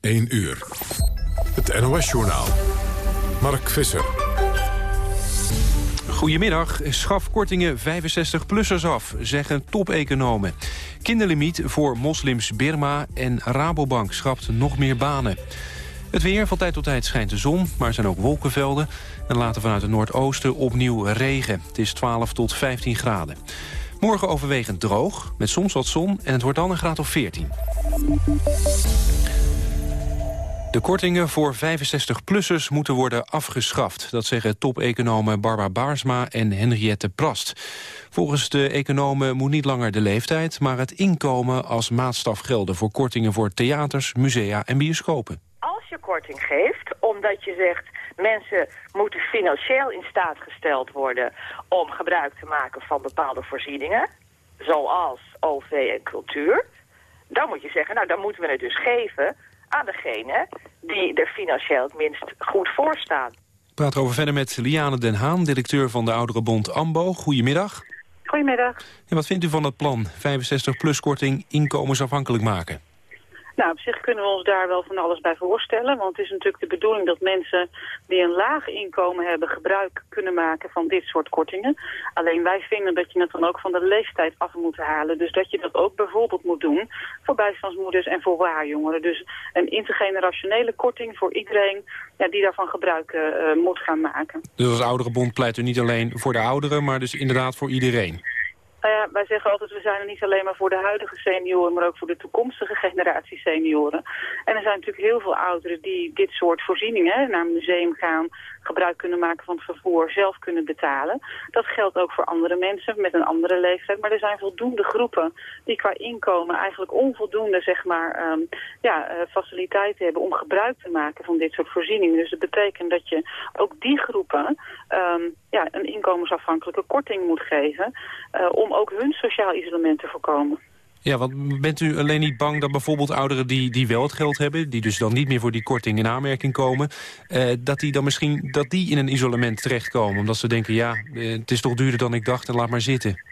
1 uur. Het NOS-journaal. Mark Visser. Goedemiddag. Schaf kortingen 65-plussers af, zeggen top-economen. Kinderlimiet voor moslims Birma en Rabobank schrapt nog meer banen. Het weer, van tijd tot tijd schijnt de zon, maar er zijn ook wolkenvelden. En later vanuit het noordoosten opnieuw regen. Het is 12 tot 15 graden. Morgen overwegend droog, met soms wat zon en het wordt dan een graad of 14. De kortingen voor 65-plussers moeten worden afgeschaft. Dat zeggen top-economen Barbara Baarsma en Henriette Prast. Volgens de economen moet niet langer de leeftijd... maar het inkomen als maatstaf gelden voor kortingen voor theaters, musea en bioscopen. Als je korting geeft, omdat je zegt... mensen moeten financieel in staat gesteld worden... om gebruik te maken van bepaalde voorzieningen... zoals OV en cultuur... dan moet je zeggen, nou dan moeten we het dus geven aan degene die er financieel het minst goed voor staan. Ik praat over verder met Liane Den Haan, directeur van de Ouderenbond AMBO. Goedemiddag. Goedemiddag. En wat vindt u van het plan 65-plus korting inkomensafhankelijk maken? Nou, op zich kunnen we ons daar wel van alles bij voorstellen. Want het is natuurlijk de bedoeling dat mensen die een laag inkomen hebben... gebruik kunnen maken van dit soort kortingen. Alleen wij vinden dat je het dan ook van de leeftijd af moet halen. Dus dat je dat ook bijvoorbeeld moet doen voor bijstandsmoeders en voor waarjongeren. Dus een intergenerationele korting voor iedereen ja, die daarvan gebruik uh, moet gaan maken. Dus als ouderenbond pleit u niet alleen voor de ouderen, maar dus inderdaad voor iedereen? Nou ja, wij zeggen altijd, we zijn er niet alleen maar voor de huidige senioren, maar ook voor de toekomstige generatie senioren. En er zijn natuurlijk heel veel ouderen die dit soort voorzieningen, naar een museum gaan, gebruik kunnen maken van het vervoer, zelf kunnen betalen. Dat geldt ook voor andere mensen met een andere leeftijd. Maar er zijn voldoende groepen die qua inkomen eigenlijk onvoldoende zeg maar, um, ja, uh, faciliteiten hebben om gebruik te maken van dit soort voorzieningen. Dus dat betekent dat je ook die groepen um, ja, een inkomensafhankelijke korting moet geven uh, om ook hun sociaal isolement te voorkomen. Ja, want bent u alleen niet bang dat bijvoorbeeld ouderen die, die wel het geld hebben... die dus dan niet meer voor die korting in aanmerking komen... Eh, dat die dan misschien dat die in een isolement terechtkomen? Omdat ze denken, ja, eh, het is toch duurder dan ik dacht en laat maar zitten.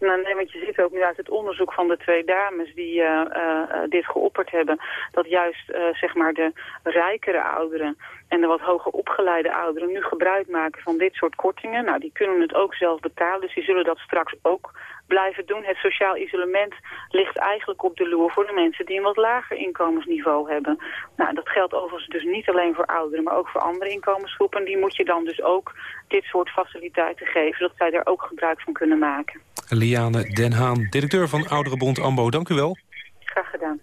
Nou, nee, want je ziet ook nu uit het onderzoek van de twee dames die uh, uh, dit geopperd hebben... dat juist zeg maar de rijkere ouderen en de wat hoger opgeleide ouderen nu gebruik maken van dit soort kortingen. Nou, die kunnen het ook zelf betalen, dus die zullen dat straks ook blijven doen. Het sociaal isolement ligt eigenlijk op de loer voor de mensen die een wat lager inkomensniveau hebben. Nou, dat geldt overigens dus niet alleen voor ouderen, maar ook voor andere inkomensgroepen. Die moet je dan dus ook dit soort faciliteiten geven, zodat zij daar ook gebruik van kunnen maken. Liane Den Haan, directeur van Ouderenbond AMBO, dank u wel. Graag gedaan.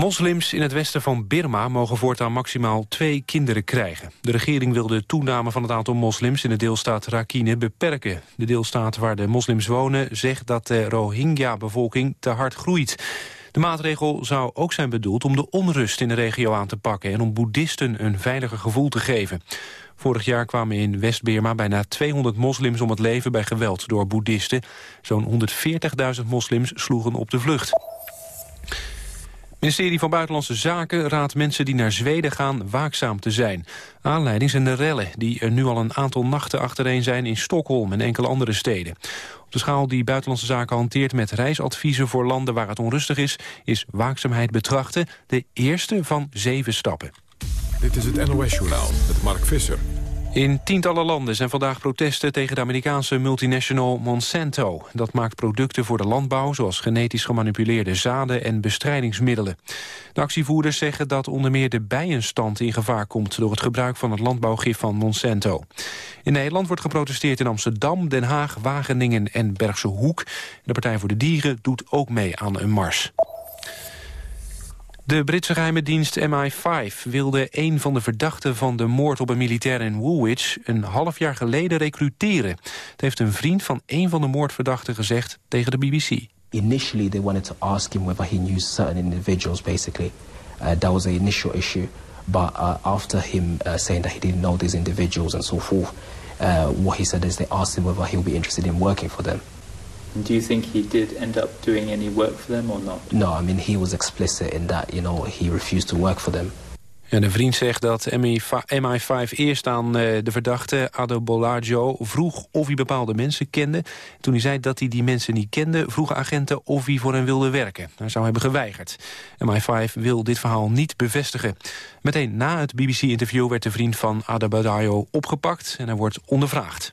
Moslims in het westen van Birma mogen voortaan maximaal twee kinderen krijgen. De regering wil de toename van het aantal moslims in de deelstaat Rakhine beperken. De deelstaat waar de moslims wonen zegt dat de Rohingya-bevolking te hard groeit. De maatregel zou ook zijn bedoeld om de onrust in de regio aan te pakken... en om boeddhisten een veiliger gevoel te geven. Vorig jaar kwamen in West-Birma bijna 200 moslims om het leven bij geweld door boeddhisten. Zo'n 140.000 moslims sloegen op de vlucht. Ministerie van Buitenlandse Zaken raadt mensen die naar Zweden gaan waakzaam te zijn. Aanleiding zijn de rellen die er nu al een aantal nachten achtereen zijn in Stockholm en enkele andere steden. Op de schaal die Buitenlandse Zaken hanteert met reisadviezen voor landen waar het onrustig is, is waakzaamheid betrachten de eerste van zeven stappen. Dit is het NOS-journaal met Mark Visser. In tientallen landen zijn vandaag protesten tegen de Amerikaanse multinational Monsanto. Dat maakt producten voor de landbouw, zoals genetisch gemanipuleerde zaden en bestrijdingsmiddelen. De actievoerders zeggen dat onder meer de bijenstand in gevaar komt door het gebruik van het landbouwgif van Monsanto. In Nederland wordt geprotesteerd in Amsterdam, Den Haag, Wageningen en Bergse Hoek. De Partij voor de Dieren doet ook mee aan een mars. De Britse geheime dienst MI5 wilde een van de verdachten van de moord op een militair in Woolwich een half jaar geleden recruteren. Het heeft een vriend van een van de moordverdachten gezegd tegen de BBC. Initially they wanted to ask him whether he knew certain individuals basically. Uh, that was the initial issue. But uh, after him uh, saying that he didn't know these individuals and so forth, uh, what he said is they asked him whether he'll be interested in working for them. Do you think he did end up doing any work for them or not? No, I mean he was explicit in that, you know, he refused to work for them. En de vriend zegt dat MI5 eerst aan eh, de verdachte Ado Bolaggio vroeg of hij bepaalde mensen kende. Toen hij zei dat hij die mensen niet kende, vroegen agenten of hij voor hen wilde werken. Hij zou hebben geweigerd. MI5 wil dit verhaal niet bevestigen. Meteen na het BBC-interview werd de vriend van Ado Bolaggio opgepakt en hij wordt ondervraagd.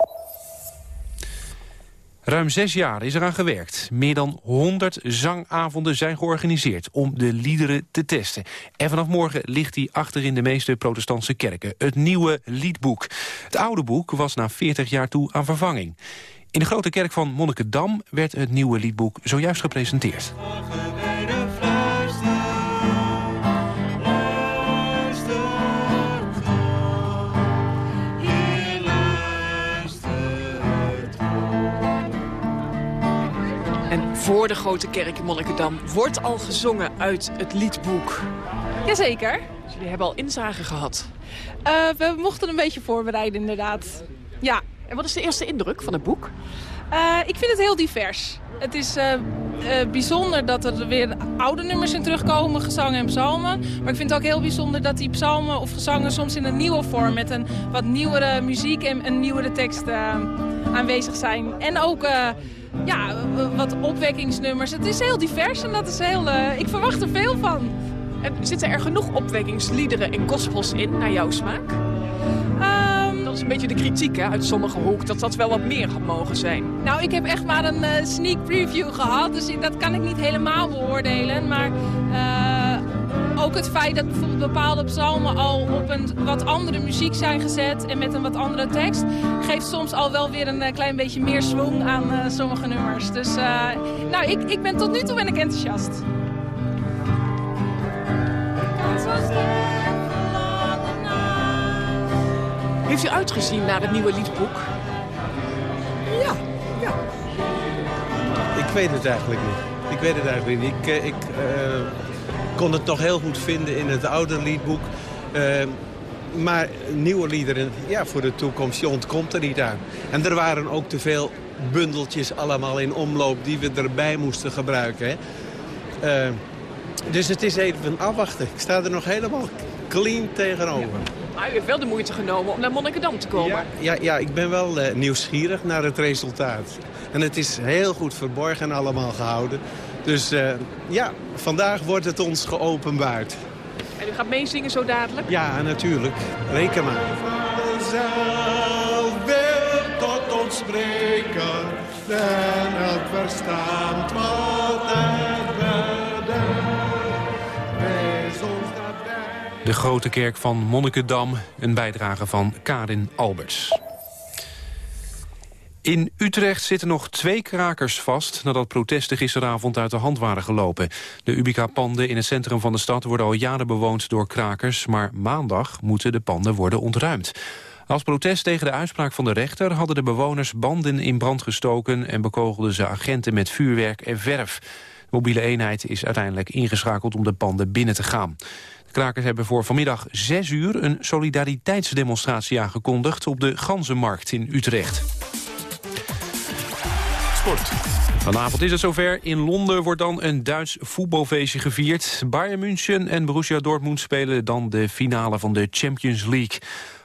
Ruim zes jaar is eraan gewerkt. Meer dan 100 zangavonden zijn georganiseerd om de liederen te testen. En vanaf morgen ligt hij achter in de meeste protestantse kerken. Het nieuwe liedboek. Het oude boek was na 40 jaar toe aan vervanging. In de grote kerk van Monnikendam werd het nieuwe liedboek zojuist gepresenteerd. Voor de grote kerk in Monnikendam wordt al gezongen uit het liedboek. Jazeker. Dus jullie hebben al inzage gehad. Uh, we mochten een beetje voorbereiden inderdaad. Ja. En wat is de eerste indruk van het boek? Uh, ik vind het heel divers. Het is uh, bijzonder dat er weer oude nummers in terugkomen, gezangen en psalmen. Maar ik vind het ook heel bijzonder dat die psalmen of gezangen soms in een nieuwe vorm... met een wat nieuwere muziek en een nieuwere tekst aanwezig zijn. En ook ja, wat opwekkingsnummers. Het is heel divers en dat is heel, uh, ik verwacht er veel van. En zitten er genoeg opwekkingsliederen en gospels in, naar jouw smaak? Um, dat is een beetje de kritiek hè, uit sommige hoek, dat dat wel wat meer had mogen zijn. Nou, ik heb echt maar een uh, sneak preview gehad, dus dat kan ik niet helemaal beoordelen. Maar... Uh, ook het feit dat bijvoorbeeld bepaalde psalmen al op een wat andere muziek zijn gezet en met een wat andere tekst, geeft soms al wel weer een eh, klein beetje meer swing aan uh, sommige nummers. Dus uh, nou, ik, ik ben tot nu toe ben ik enthousiast. Heeft u uitgezien naar het nieuwe liedboek? Ja, ja. Ik weet het eigenlijk niet. Ik weet het eigenlijk niet. Ik, ik kon het nog heel goed vinden in het oude liedboek. Uh, maar nieuwe liederen, ja, voor de toekomst, je ontkomt er niet aan. En er waren ook te veel bundeltjes allemaal in omloop die we erbij moesten gebruiken. Hè. Uh, dus het is even afwachten. Ik sta er nog helemaal clean tegenover. Maar u heeft wel de moeite genomen om naar Monnikendam te komen. Ja, ja, ja ik ben wel uh, nieuwsgierig naar het resultaat. En het is heel goed verborgen allemaal gehouden. Dus uh, ja, vandaag wordt het ons geopenbaard. En u gaat meezingen zo dadelijk? Ja, natuurlijk. Reken maar. zelf wil tot ons spreken en het verstaat wat De grote kerk van Monnikendam, een bijdrage van Karin Alberts. In Utrecht zitten nog twee krakers vast... nadat protesten gisteravond uit de hand waren gelopen. De Ubica-panden in het centrum van de stad worden al jaren bewoond door krakers... maar maandag moeten de panden worden ontruimd. Als protest tegen de uitspraak van de rechter... hadden de bewoners banden in brand gestoken... en bekogelden ze agenten met vuurwerk en verf. De mobiele eenheid is uiteindelijk ingeschakeld om de panden binnen te gaan. De krakers hebben voor vanmiddag 6 uur een solidariteitsdemonstratie aangekondigd... op de Ganzenmarkt in Utrecht. Vanavond is het zover. In Londen wordt dan een Duits voetbalfeestje gevierd. Bayern München en Borussia Dortmund spelen dan de finale van de Champions League.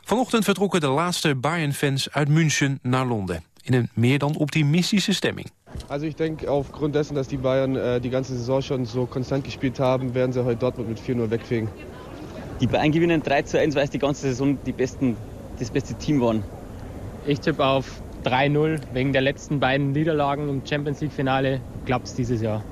Vanochtend vertrokken de laatste Bayern-fans uit München naar Londen. In een meer dan optimistische stemming. Also ich denke, aufgrund dessen, dass die Bayern äh, die ganze Saison schon so konstant gespielt haben, werden sie heute Dortmund mit 4-0 wegfegen. Die Bayern gewinnen 3 zu 1, weil es die ganze Saison die besten, das beste Team waren. Ich tippe auf 3-0. Wegen der letzten beiden Niederlagen im Champions League-Finale klappt es dieses Jahr.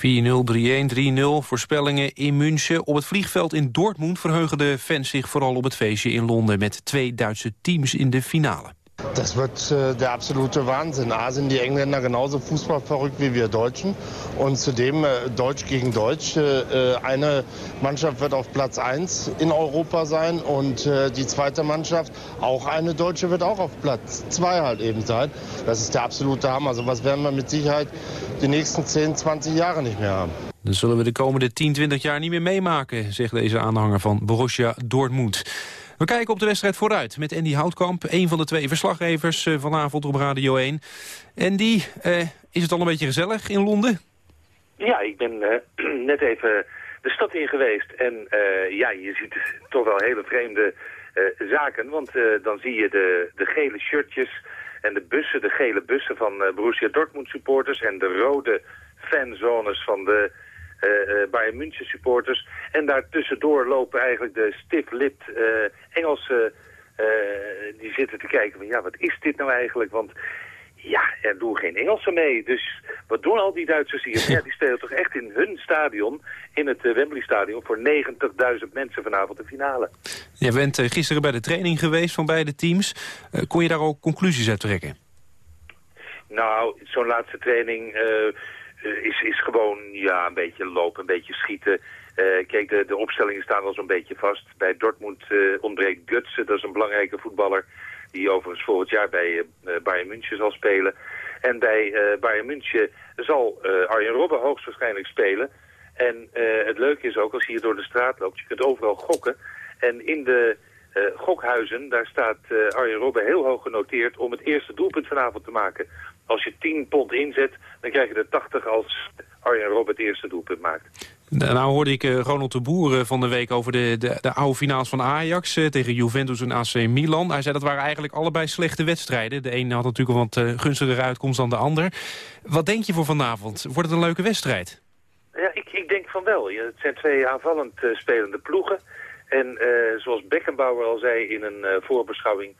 4-0, 3-1, 3-0. Voorspellingen in München. Op het vliegveld in Dortmund verheugen de fans zich vooral op het feestje in Londen... met twee Duitse teams in de finale. Das wird äh, der absolute Wahnsinn. A sind die Engländer genauso fußballverrückt wie wir Deutschen. Und zudem äh, Deutsch gegen Deutsch. Äh, eine Mannschaft wird auf Platz 1 in Europa sein und äh, die zweite Mannschaft, auch eine Deutsche, wird auch auf Platz 2 halt eben sein. Das ist der absolute Hammer. So was werden wir mit Sicherheit die nächsten 10, 20 Jahre nicht mehr haben. Dat zullen we de komende 10, 20 jaar niet meer meemaken, zegt deze aanhanger van Borussia Dortmund. We kijken op de wedstrijd vooruit met Andy Houtkamp. Een van de twee verslaggevers eh, vanavond op Radio 1. Andy, eh, is het al een beetje gezellig in Londen? Ja, ik ben eh, net even de stad in geweest. En ja, je ziet toch wel hele vreemde zaken. Want dan zie je de, de gele shirtjes en de bussen, de gele bussen van Borussia Dortmund supporters... en de rode fanzones van de Bayern München supporters. En daartussendoor lopen eigenlijk de stiff-lipped Engelse... die zitten te kijken van ja, wat is dit nou eigenlijk? Want ja, er doen geen Engelsen mee. Dus wat doen al die Duitsers hier? Ja, die spelen toch echt in hun stadion, in het Wembley Stadion, voor 90.000 mensen vanavond de finale. Je bent gisteren bij de training geweest van beide teams. Kon je daar ook conclusies uit trekken? Nou, zo'n laatste training is, is gewoon ja, een beetje lopen, een beetje schieten. kijk, de, de opstellingen staan wel zo'n beetje vast. Bij Dortmund ontbreekt Gutsen, dat is een belangrijke voetballer die overigens volgend jaar bij uh, Bayern München zal spelen. En bij uh, Bayern München zal uh, Arjen Robben hoogstwaarschijnlijk spelen. En het leuke is ook, als je hier door de straat loopt, je kunt overal gokken. En in de gokhuizen, daar staat Arjen Robben heel hoog genoteerd om het eerste doelpunt vanavond te maken. Als je 10 pond inzet, dan krijg je er 80 als Arjen Robben het eerste doelpunt maakt. Nou hoorde ik uh, Ronald de Boer van de week over de, de, de oude finales van Ajax... Uh, tegen Juventus en AC Milan. Hij zei dat waren eigenlijk allebei slechte wedstrijden. De een had natuurlijk een wat gunstigere uitkomst dan de ander. Wat denk je voor vanavond? Wordt het een leuke wedstrijd? Ja, ik, ik denk van wel. Het zijn twee aanvallend spelende ploegen. En zoals Beckenbauer al zei in een voorbeschouwing...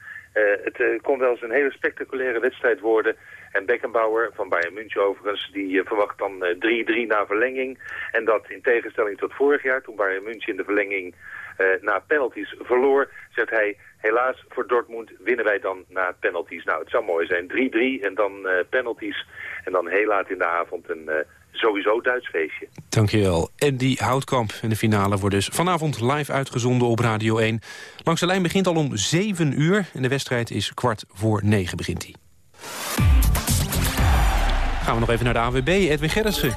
het kon wel eens een hele spectaculaire wedstrijd worden... En Beckenbauer van Bayern München overigens, die uh, verwacht dan 3-3 uh, na verlenging. En dat in tegenstelling tot vorig jaar, toen Bayern München in de verlenging uh, na penalties verloor, zegt hij... Helaas voor Dortmund winnen wij dan na penalties. Nou, het zou mooi zijn. 3-3 en dan penalties. En dan heel laat in de avond een sowieso Duits feestje. Dankjewel. En die Houtkamp in de finale wordt dus vanavond live uitgezonden op Radio 1. Langs de lijn begint al om 7 uur en de wedstrijd is kwart voor 9 begint die. Gaan we nog even naar de AWB, Edwin Gerritsen.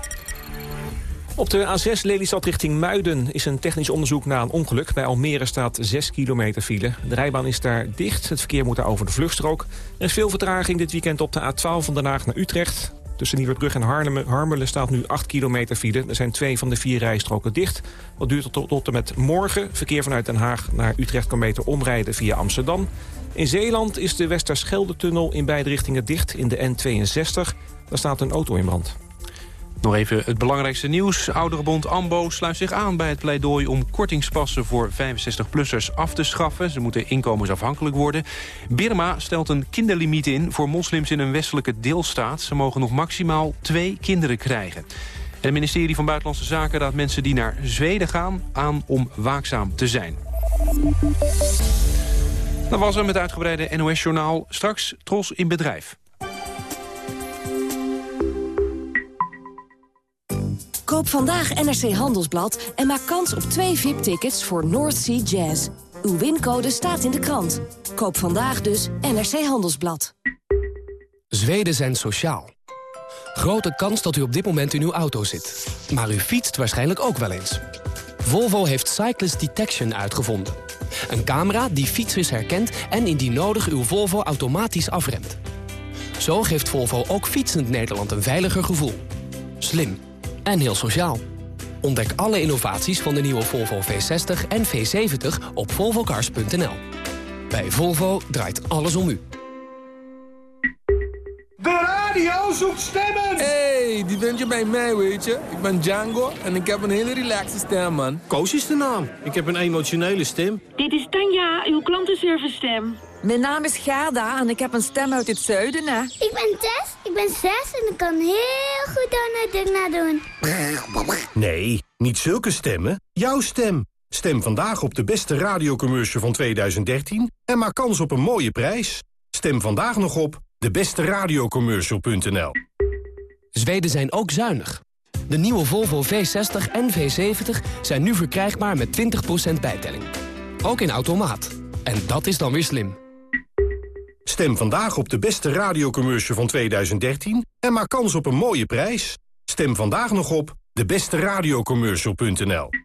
Op de A6 Lelystad richting Muiden is een technisch onderzoek na een ongeluk. Bij Almere staat 6 kilometer file. De rijbaan is daar dicht. Het verkeer moet daar over de vluchtstrook. Er is veel vertraging dit weekend op de A12 van Den Haag naar Utrecht. Tussen Nieuwebrug en Harmelen staat nu 8 kilometer file. Er zijn twee van de vier rijstroken dicht. Wat duurt tot, tot en met morgen. Verkeer vanuit Den Haag naar Utrecht kan beter omrijden via Amsterdam. In Zeeland is de Westerschelde-tunnel in beide richtingen dicht in de N62. Daar staat een auto in brand. Nog even het belangrijkste nieuws. Ouderenbond AMBO sluit zich aan bij het pleidooi om kortingspassen voor 65-plussers af te schaffen. Ze moeten inkomensafhankelijk worden. Birma stelt een kinderlimiet in voor moslims in een westelijke deelstaat. Ze mogen nog maximaal twee kinderen krijgen. En het ministerie van Buitenlandse Zaken raadt mensen die naar Zweden gaan aan om waakzaam te zijn. Dat was er met uitgebreide NOS-journaal. Straks Tros in bedrijf. Koop vandaag NRC Handelsblad en maak kans op twee VIP-tickets voor North Sea Jazz. Uw wincode staat in de krant. Koop vandaag dus NRC Handelsblad. Zweden zijn sociaal. Grote kans dat u op dit moment in uw auto zit. Maar u fietst waarschijnlijk ook wel eens. Volvo heeft Cyclist Detection uitgevonden. Een camera die fietsers herkent en indien nodig uw Volvo automatisch afremt. Zo geeft Volvo ook fietsend Nederland een veiliger gevoel. Slim en heel sociaal. Ontdek alle innovaties van de nieuwe Volvo V60 en V70 op volvocars.nl. Bij Volvo draait alles om u. De radio zoekt stemmen! hey, die vind je bij mij, weet je. Ik ben Django en ik heb een hele relaxe stem, man. Koos is de naam. Ik heb een emotionele stem. Dit is Tanja, uw klantenservice stem. Mijn naam is Gerda en ik heb een stem uit het zuiden, hè. Ik ben Tess, ik ben zes en ik kan heel goed Donald Duck doen. Nee, niet zulke stemmen. Jouw stem. Stem vandaag op de beste radiocommercial van 2013 en maak kans op een mooie prijs. Stem vandaag nog op debesteradiocommercial.nl Zweden zijn ook zuinig. De nieuwe Volvo V60 en V70 zijn nu verkrijgbaar met 20% bijtelling. Ook in automaat. En dat is dan weer slim. Stem vandaag op de beste radiocommercial van 2013 en maak kans op een mooie prijs. Stem vandaag nog op debesteradiocommercial.nl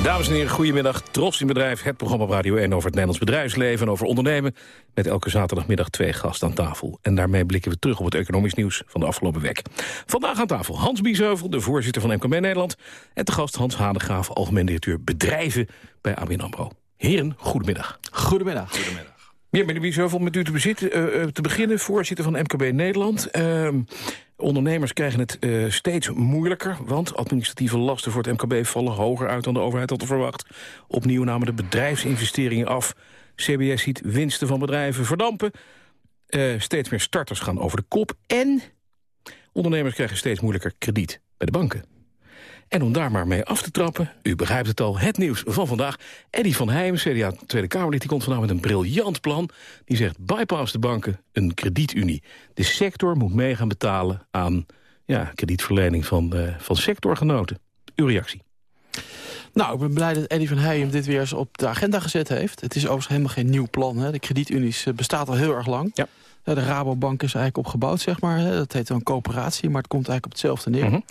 Dames en heren, goedemiddag. Tros in Bedrijf, het programma Radio 1 over het Nederlands bedrijfsleven en over ondernemen. Met elke zaterdagmiddag twee gasten aan tafel. En daarmee blikken we terug op het economisch nieuws van de afgelopen week. Vandaag aan tafel Hans Biesheuvel, de voorzitter van MKB Nederland. En te gast Hans Hadegraaf, algemeen directeur bedrijven bij ABN AMRO. Heren, goedemiddag. Goedemiddag. Goedemiddag. Ja, meneer Biesheuvel, met u te, bezitten, uh, te beginnen, voorzitter van MKB Nederland. Uh, ondernemers krijgen het uh, steeds moeilijker, want administratieve lasten voor het MKB vallen hoger uit dan de overheid had verwacht. Opnieuw namen de bedrijfsinvesteringen af. CBS ziet winsten van bedrijven verdampen. Steeds meer starters gaan over de kop. En ondernemers krijgen steeds moeilijker krediet bij de banken. En om daar maar mee af te trappen, u begrijpt het al, het nieuws van vandaag. Eddie van Heijm, CDA Tweede Kamerlid, die komt vandaag met een briljant plan. Die zegt, bypass de banken, een kredietunie. De sector moet mee gaan betalen aan ja, kredietverlening van, uh, van sectorgenoten. Uw reactie? Nou, ik ben blij dat Eddie van Heijem dit weer eens op de agenda gezet heeft. Het is overigens helemaal geen nieuw plan. Hè. De kredietunies bestaat al heel erg lang. Ja. De Rabobank is eigenlijk opgebouwd, zeg maar. Dat heet een coöperatie, maar het komt eigenlijk op hetzelfde neer. Mm -hmm.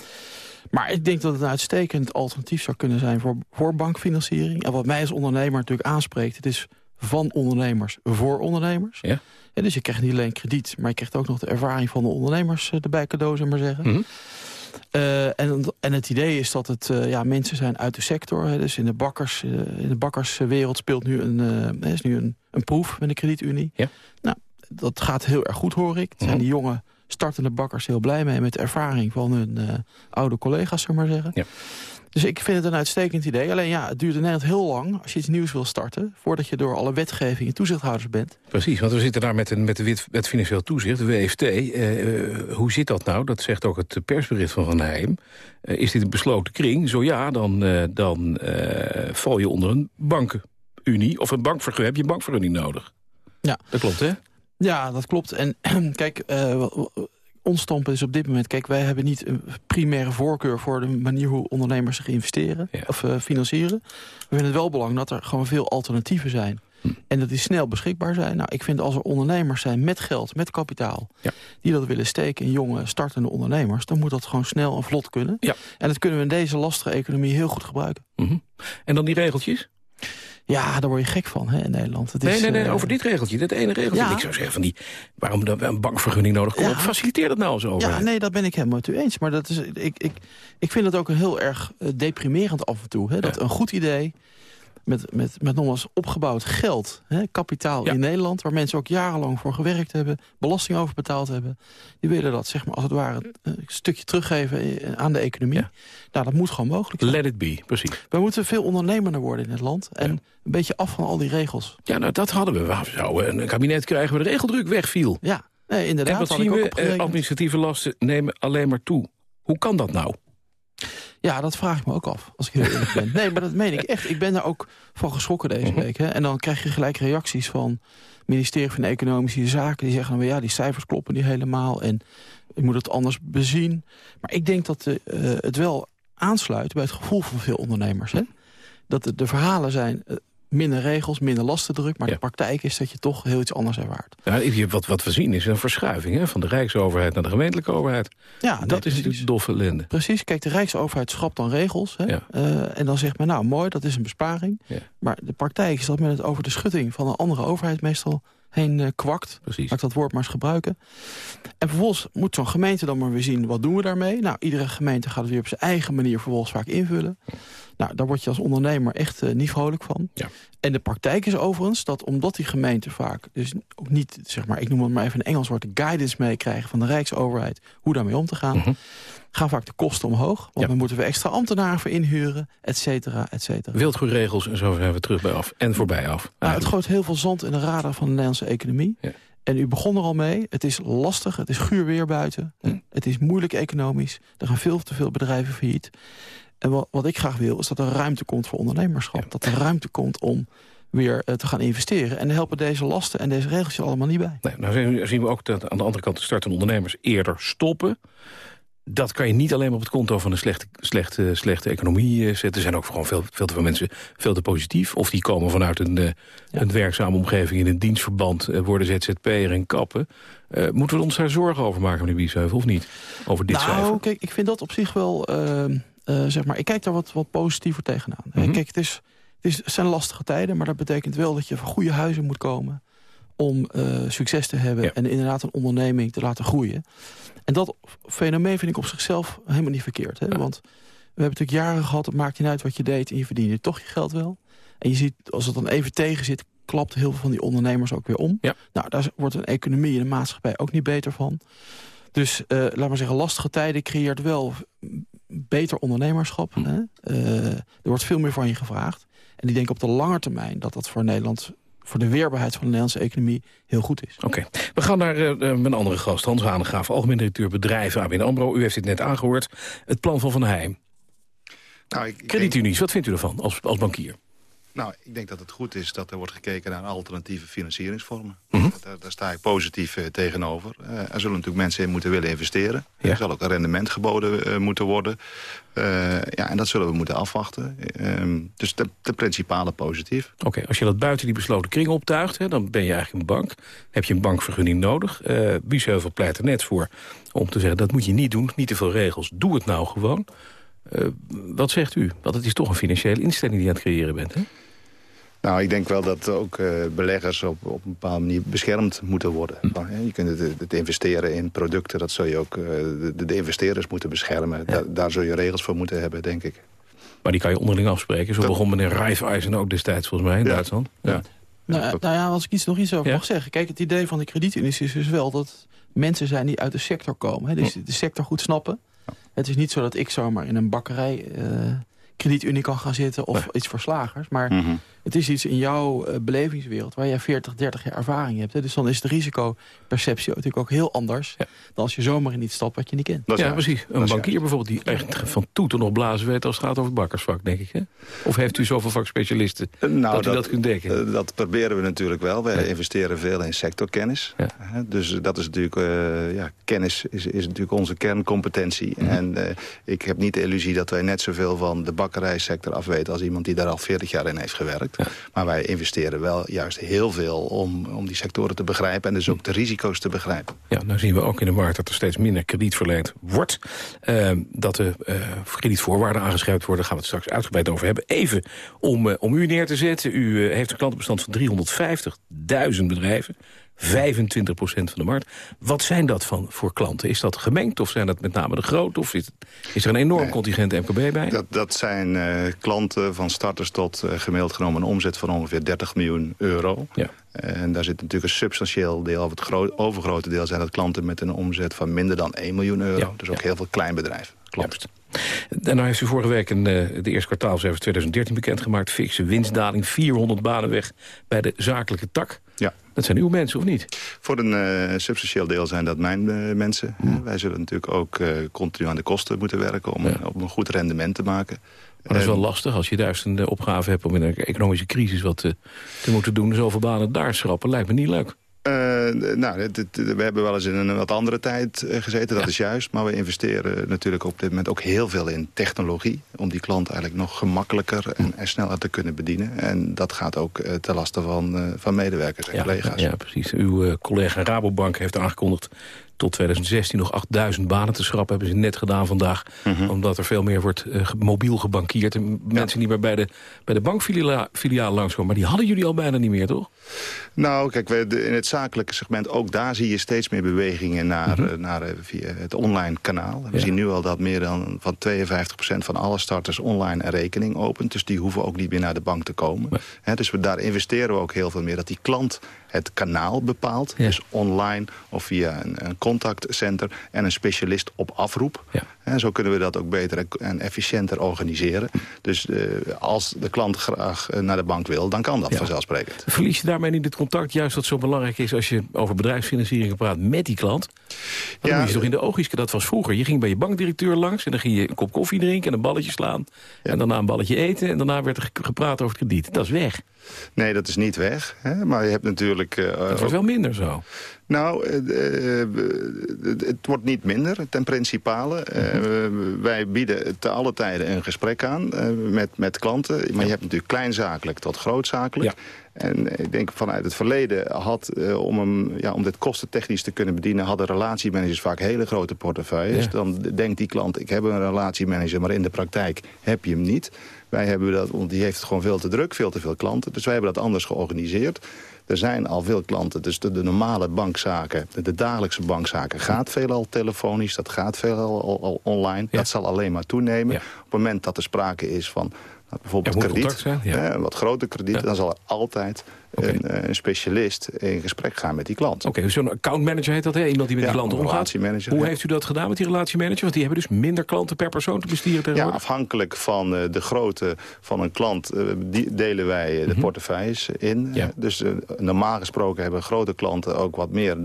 Maar ik denk dat het een uitstekend alternatief zou kunnen zijn voor, voor bankfinanciering. En wat mij als ondernemer natuurlijk aanspreekt... het is van ondernemers voor ondernemers. Ja. Dus je krijgt niet alleen krediet, maar je krijgt ook nog de ervaring van de ondernemers erbij cadeau, zeg maar zeggen. Mm -hmm. uh, en, en het idee is dat het uh, ja, mensen zijn uit de sector. Hè, dus in de, bakkers, uh, in de bakkerswereld speelt nu een, is nu een, een proef met de kredietunie. Ja. Nou, dat gaat heel erg goed, hoor ik. Het zijn Mhm. die jonge startende bakkers heel blij mee... met de ervaring van hun uh, oude collega's, zullen we maar zeggen. Ja. Dus ik vind het een uitstekend idee. Alleen ja, het duurt in Nederland heel lang als je iets nieuws wil starten... voordat je door alle wetgeving en toezichthouders bent. Precies, want we zitten daar met, een, met de wet, wet financieel toezicht, de WFT. Uh, hoe zit dat nou? Dat zegt ook het persbericht van Van Heijm. Uh, is dit een besloten kring? Zo ja, dan, uh, dan val je onder een bankenunie... of een bankvergunning. Heb je een bankvergunning nodig? Ja. Dat klopt, hè? Ja, dat klopt. En kijk, uh, ons standpunt is op dit moment... kijk, wij hebben niet een primaire voorkeur voor de manier hoe ondernemers zich investeren ja. of uh, financieren. We vinden het wel belangrijk dat er gewoon veel alternatieven zijn. Hm. En dat die snel beschikbaar zijn. Nou, ik vind als er ondernemers zijn met geld, met kapitaal... Ja. die dat willen steken in jonge, startende ondernemers... dan moet dat gewoon snel en vlot kunnen. Ja. En dat kunnen we in deze lastige economie heel goed gebruiken. Mm -hmm. En dan die regeltjes? Ja, daar word je gek van hè, in Nederland. Het nee, is, nee, nee, uh, over dit regeltje, dat ene regeltje. Ja. Ik zou zeggen van die, waarom dan een bankvergunning nodig? Kom Ja. op, faciliteer dat nou over. Ja, nee, dat ben ik helemaal met u eens. Maar dat is, ik, ik, ik vind het ook heel erg uh, deprimerend af en toe. Hè, dat een goed idee met, met, met nogmaals opgebouwd geld, hè, kapitaal Ja. in Nederland... waar mensen ook jarenlang voor gewerkt hebben, belasting over betaald hebben... die willen dat zeg maar, als het ware een stukje teruggeven eh, aan de economie. Ja. Nou, dat moet gewoon mogelijk zijn. Let it be, precies. We moeten veel ondernemender worden in het land. En Ja. een beetje af van al die regels. Ja, nou, dat hadden we. We zouden een kabinet krijgen waar de regeldruk wegviel. Ja, nee, inderdaad. en wat zien we? Eh, administratieve lasten nemen alleen maar toe. Hoe kan dat nou? Ja, dat vraag ik me ook af, als ik heel eerlijk ben. Nee, maar dat meen ik echt. Ik ben daar ook van geschrokken deze Mhm. week. Hè. En dan krijg je gelijk reacties van het ministerie van Economische Zaken. Die zeggen dan weer, ja, die cijfers kloppen niet helemaal. En je moet het anders bezien. Maar ik denk dat uh, het wel aansluit bij het gevoel van veel ondernemers. Hè. Dat de, de verhalen zijn uh, minder regels, minder lastendruk. Maar Ja. de praktijk is dat je toch heel iets anders ervaart. Ja, wat, wat we zien is een verschuiving hè, van de Rijksoverheid naar de gemeentelijke overheid. Ja, nee, dat is natuurlijk doffe ellende. Precies, kijk, de Rijksoverheid schrapt dan regels. Hè? Ja. Uh, en dan zegt men, nou mooi, dat is een besparing. Maar de praktijk is dat men het over de schutting van een andere overheid meestal heen uh, kwakt. Precies. Laat ik dat woord maar eens gebruiken. En vervolgens moet zo'n gemeente dan maar weer zien, wat doen we daarmee? Nou, iedere gemeente gaat het weer op zijn eigen manier vervolgens vaak invullen. Nou, daar word je als ondernemer echt uh, niet vrolijk van. Ja. En de praktijk is overigens dat omdat die gemeente vaak... dus ook niet, zeg maar, ik noem het maar even een Engels woord... de guidance meekrijgen van de Rijksoverheid... hoe daarmee om te gaan... Mhm. Gaan vaak de kosten omhoog. Want Ja. dan moeten we extra ambtenaren voor inhuren, et cetera, et cetera. Wildgoedregels en zo zijn we terug bij af. En voorbij af. Nou, het gooit heel veel zand in de radar van de Nederlandse economie. Ja. En u begon er al mee. Het is lastig, het is guur weer buiten. Hm. Het is moeilijk economisch. Er gaan veel te veel bedrijven failliet. En wat, wat ik graag wil, is dat er ruimte komt voor ondernemerschap. Ja. Dat er ruimte komt om weer uh, te gaan investeren. En helpen deze lasten en deze regels je allemaal niet bij. Nee, nou zien we- zien we ook dat aan de andere kant de startende ondernemers eerder stoppen. Dat kan je niet alleen op het konto van een slechte, slechte, slechte economie eh, zetten. Er zijn ook gewoon veel, veel te veel mensen veel te positief. Of die komen vanuit een, eh, een werkzame omgeving in een dienstverband... eh, worden ZZP'er en kappen. Moeten we ons daar zorgen over maken, meneer Biesheuvel, of niet? Over dit nou, cijfer? kijk, ik vind dat op zich wel... eh, eh, zeg maar, ik kijk daar wat, wat positiever tegenaan. Mhm. Kijk, het, is, het, is, het zijn lastige tijden, maar dat betekent wel dat je van goede huizen moet komen om eh, succes te hebben en inderdaad een onderneming te laten groeien. En dat fenomeen vind ik op zichzelf helemaal niet verkeerd. Hè? Want we hebben natuurlijk jaren gehad, het maakt niet uit wat je deed... en je verdiende toch je geld wel. En je ziet, als het dan even tegen zit, klapt heel veel van die ondernemers ook weer om. Nou, daar wordt een economie en een maatschappij ook niet beter van. Dus, eh, laat maar zeggen, lastige tijden creëert wel beter ondernemerschap. Hè? Eh, er wordt veel meer van je gevraagd. En ik denk op de lange termijn dat dat voor Nederland... voor de weerbaarheid van de Nederlandse economie heel goed is. Oké, we gaan naar eh, een andere gast, Hans Hanegraaf, algemeen directeur bedrijven ABN AMRO. U heeft dit net aangehoord. Het plan van Van Heijm. Nou, ik, ik Kredietunies, wat vindt u ervan als, als bankier? Nou, ik denk dat het goed is dat er wordt gekeken naar alternatieve financieringsvormen. Mhm. daar, daar sta ik positief eh, tegenover. Eh, er zullen natuurlijk mensen in moeten willen investeren. Er zal ook een rendement geboden eh, moeten worden. Ja, en dat zullen we moeten afwachten. Ehm, dus de, de principale positief. Oké, als je dat buiten die besloten kring optuigt... Hè, dan ben je eigenlijk een bank. heb je een bankvergunning nodig. Uh, Biesheuvel pleit er net voor om te zeggen... dat moet je niet doen, niet te veel regels. Doe het nou gewoon. Uh, wat zegt u? Want het is toch een financiële instelling die je aan het creëren bent, hè? Nou, ik denk wel dat ook uh, beleggers op, op een bepaalde manier beschermd moeten worden. Hm. Je kunt het, het, investeren in producten, dat zul je ook uh, de, de, investeerders moeten beschermen. Ja. Da, daar zul je regels voor moeten hebben, denk ik. Maar die kan je onderling afspreken. Zo dat... begon meneer Raiffeisen ook destijds, volgens mij, in ja. Duitsland. Ja. Nou, nou, ja, als ik iets nog iets over ja? mag zeggen. Kijk, het idee van de kredietunie is dus wel dat mensen zijn die uit de sector komen. Hè, dus de sector goed snappen. Het is niet zo dat ik zomaar in een bakkerij uh, kredietunie kan gaan zitten... of nee. iets voor slagers. Maar mm -hmm. Het is iets in jouw uh, belevingswereld... waar jij 40, 30 jaar ervaring hebt. Hè. Dus dan is de risicoperceptie natuurlijk ook heel anders... Ja. dan als je zomaar in iets stapt wat je niet kent. ja, precies. Een bankier bijvoorbeeld die echt van toeten nog blazen weet... als het gaat over het bakkersvak, denk ik. Hè? Of heeft u zoveel vakspecialisten nou, dat, dat u dat kunt dekken? Uh, dat proberen we natuurlijk wel. Wij investeren veel in sectorkennis. Dus dat is natuurlijk... eh, ja, kennis is, is natuurlijk onze kerncompetentie. Mhm. Mm -hmm. En ik heb niet de illusie dat wij net zoveel van de bakkerijsector afweten... als iemand die daar al 40 jaar in heeft gewerkt. Ja. Maar wij investeren wel juist heel veel om, om die sectoren te begrijpen... en dus ook de risico's te begrijpen. Ja, nou zien we ook in de markt dat er steeds minder krediet verleend wordt. Uh, dat de uh, kredietvoorwaarden aangescherpt worden, daar gaan we het straks uitgebreid over hebben. Even om, uh, om u neer te zetten. U heeft een klantenbestand van 350.000 bedrijven. 25% van de markt. Wat zijn dat van voor klanten? Is dat gemengd of zijn dat met name de grote? Of is, is er een enorm nee, contingent MKB bij? Dat, dat zijn uh, klanten van starters tot uh, gemiddeld genomen een omzet van ongeveer 30 miljoen euro. Ja. En daar zit natuurlijk een substantieel deel, of het groot, overgrote deel zijn dat klanten met een omzet van minder dan 1 miljoen euro. Ja, dus ook ja. heel veel kleinbedrijven. Klopt. En nou heeft u vorige week een, uh, de eerste kwartaalcijfers 2013 bekendgemaakt. Fikse winstdaling, 400 banen weg bij de zakelijke tak. Ja. Dat zijn uw mensen, of niet? Voor een uh, substantieel deel zijn dat mijn uh, mensen. Mm. Wij zullen natuurlijk ook uh, continu aan de kosten moeten werken... om, ja. om een goed rendement te maken. Maar dat is wel lastig als je duizenden opgave hebt... om in een economische crisis wat te, te moeten doen. Zoveel banen daar schrappen lijkt me niet leuk. Uh, nou, we hebben wel eens in een wat andere tijd uh, gezeten, dat ja. is juist. Maar we investeren natuurlijk op dit moment ook heel veel in technologie. Om die klant eigenlijk nog gemakkelijker en, en sneller te kunnen bedienen. En dat gaat ook uh, ten laste van, van medewerkers en ja, collega's. Ja, precies. Uw collega Rabobank heeft aangekondigd tot 2016 nog 8000 banen te schrappen. Hebben ze net gedaan vandaag. Mm -hmm. Omdat er veel meer wordt uh, mobiel gebankierd. En ja. mensen niet meer bij de, bij de bankfiliaal langskomen. Maar die hadden jullie al bijna niet meer, toch? Nou, kijk, we, de, in het zakelijke segment, ook daar zie je steeds meer bewegingen naar, mm -hmm. uh, naar uh, via het online kanaal. We ja. zien nu al dat meer dan van 52% van alle starters online een rekening opent. Dus die hoeven ook niet meer naar de bank te komen. He, dus we, daar investeren we ook heel veel meer. Dat die klant het kanaal bepaalt. Ja. Dus online of via een, een contactcenter en een specialist op afroep. Ja. En zo kunnen we dat ook beter en efficiënter organiseren. Dus uh, als de klant graag naar de bank wil, dan kan dat ja. vanzelfsprekend. Verlies je daarmee niet het contact, juist wat zo belangrijk is... als je over bedrijfsfinanciering praat met die klant? Dan ja, moet je toch in de oogjes, dat was vroeger. Je ging bij je bankdirecteur langs en dan ging je een kop koffie drinken... en een balletje slaan en daarna een balletje eten... en daarna werd er gepraat over het krediet. Dat is weg. Nee, dat is niet weg. Hè? Maar je hebt natuurlijk... Uh, dat wordt wel minder zo. Nou, uh, het wordt niet minder ten principale. Uh, wij bieden te alle tijden een gesprek aan met, met klanten. Maar je hebt natuurlijk kleinzakelijk tot grootzakelijk. Ja. En ik denk vanuit het verleden had, om, hem, ja, om dit kostentechnisch te kunnen bedienen... hadden relatiemanagers vaak hele grote portefeuilles. Dan denkt die klant, ik heb een relatiemanager, maar in de praktijk heb je hem niet. Wij hebben dat, want die heeft gewoon veel te druk, veel te veel klanten. Dus wij hebben dat anders georganiseerd. Er zijn al veel klanten, dus de, normale bankzaken, de, dagelijkse bankzaken... gaat veelal telefonisch, dat gaat veelal al, online. Dat zal alleen maar toenemen. Op het moment dat er sprake is van nou, bijvoorbeeld krediet, ja. wat groter krediet... dan zal er altijd een, eh, een, specialist in gesprek gaan met die klant. Oké, dus zo'n accountmanager heet dat, hè? iemand die met die klanten omgaat. Hoe heeft u dat gedaan met die relatiemanager? Want die hebben dus minder klanten per persoon te bestieren Ja, afhankelijk van uh, de grootte van een klant die delen wij de mhm. portefeuilles in. Ja. dus normaal gesproken hebben grote klanten ook wat meer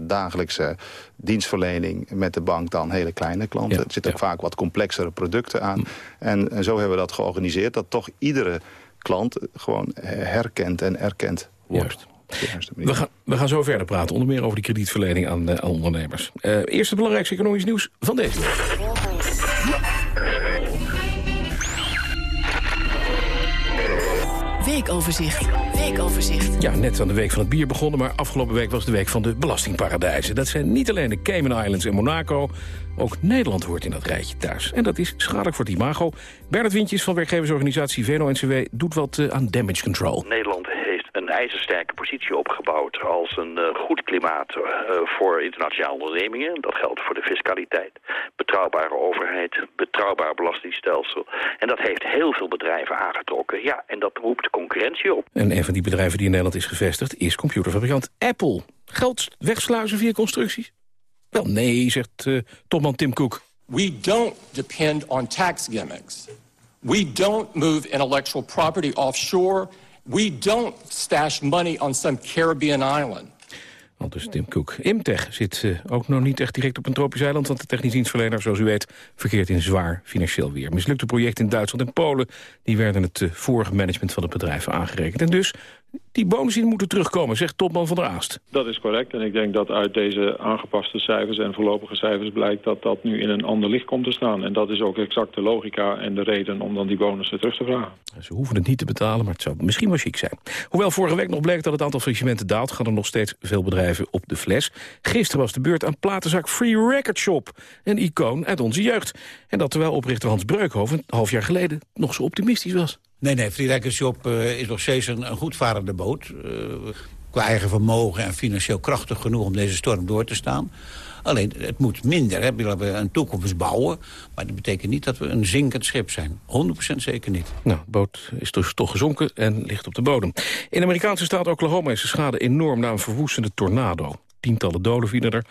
dagelijkse dienstverlening met de bank dan hele kleine klanten. er zitten ook vaak wat complexere producten aan. Mhm. En, en zo hebben we dat georganiseerd dat toch iedere klant gewoon herkend en erkend wordt. We gaan, we gaan zo verder praten, onder meer over die kredietverlening aan, uh, aan ondernemers. Uh, eerst het belangrijkste economisch nieuws van deze week. Weekoverzicht. Weekoverzicht. Ja, net aan de week van het bier begonnen, maar afgelopen week was de week van de belastingparadijzen. Dat zijn niet alleen de Cayman Islands en Monaco, ook Nederland hoort in dat rijtje thuis. En dat is schadelijk voor het imago. Bernard Wintjes van werkgeversorganisatie VNO-NCW doet wat uh, aan damage control. Nederland ijzersterke positie opgebouwd als een uh, goed klimaat uh, voor internationale ondernemingen. Dat geldt voor de fiscaliteit, betrouwbare overheid, betrouwbaar belastingstelsel. En dat heeft heel veel bedrijven aangetrokken. Ja, en dat roept concurrentie op. En een van die bedrijven die in Nederland is gevestigd is computerfabrikant Apple. Geld wegsluizen via constructies? Wel, nee, zegt uh, topman Tim Cook. We don't depend on tax gimmicks. We don't move intellectual property offshore. We don't stash money on some Caribbean island. Al dus Tim Cook. Imtech zit uh, ook nog niet echt direct op een tropisch eiland... want de technisch dienstverlener, zoals u weet, verkeert in zwaar financieel weer. Mislukte projecten in Duitsland en Polen... die werden het uh, vorige management van het bedrijf aangerekend. En dus die bonussen moeten terugkomen, zegt topman van der Aast. Dat is correct en ik denk dat uit deze aangepaste cijfers en voorlopige cijfers blijkt dat dat nu in een ander licht komt te staan. En dat is ook exact de logica en de reden om dan die bonussen terug te vragen. Ze hoeven het niet te betalen, maar het zou misschien wel chic zijn. Hoewel vorige week nog bleek dat het aantal faillissementen daalt, gaan er nog steeds veel bedrijven op de fles. Gisteren was de beurt aan platenzak Free Record Shop, een icoon uit onze jeugd. En dat terwijl oprichter Hans Breukhoven een half jaar geleden nog zo optimistisch was. Nee, nee, Shop uh, is nog steeds een, een goed varende boot. Uh, qua eigen vermogen en financieel krachtig genoeg om deze storm door te staan. Alleen, het moet minder. Hè. We willen een toekomst bouwen. Maar dat betekent niet dat we een zinkend schip zijn. 100% zeker niet. Nou, de boot is dus toch gezonken en ligt op de bodem. In de Amerikaanse staat Oklahoma is de schade enorm... na een verwoestende tornado. Tientallen doden vielen er.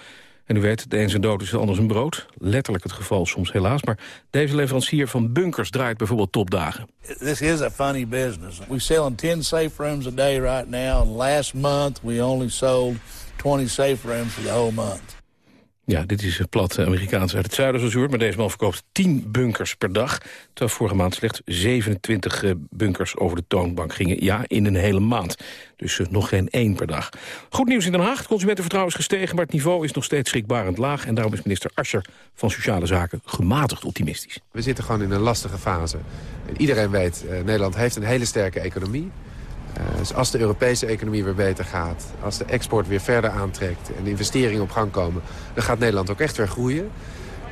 En u weet, de een zijn dood is de ander zijn brood. Letterlijk het geval soms helaas. Maar deze leverancier van bunkers draait bijvoorbeeld topdagen. This is a funny business. We selling 10 safe rooms a day right now. Last month we only sold 20 safe rooms for the whole month. Ja, dit is plat Amerikaans uit het zuiden, zoals u. Maar deze man verkoopt 10 bunkers per dag. Terwijl vorige maand slechts 27 eh, bunkers over de toonbank gingen. Ja, in een hele maand. Dus eh, nog geen één per dag. Goed nieuws in Den Haag. Consumentenvertrouwen is gestegen, maar het niveau is nog steeds schrikbarend laag. En daarom is minister Ascher van Sociale Zaken gematigd optimistisch. We zitten gewoon in een lastige fase. En iedereen weet, uh, Nederland heeft een hele sterke economie. Uh, dus als de Europese economie weer beter gaat, als de export weer verder aantrekt en de investeringen op gang komen, dan gaat Nederland ook echt weer groeien.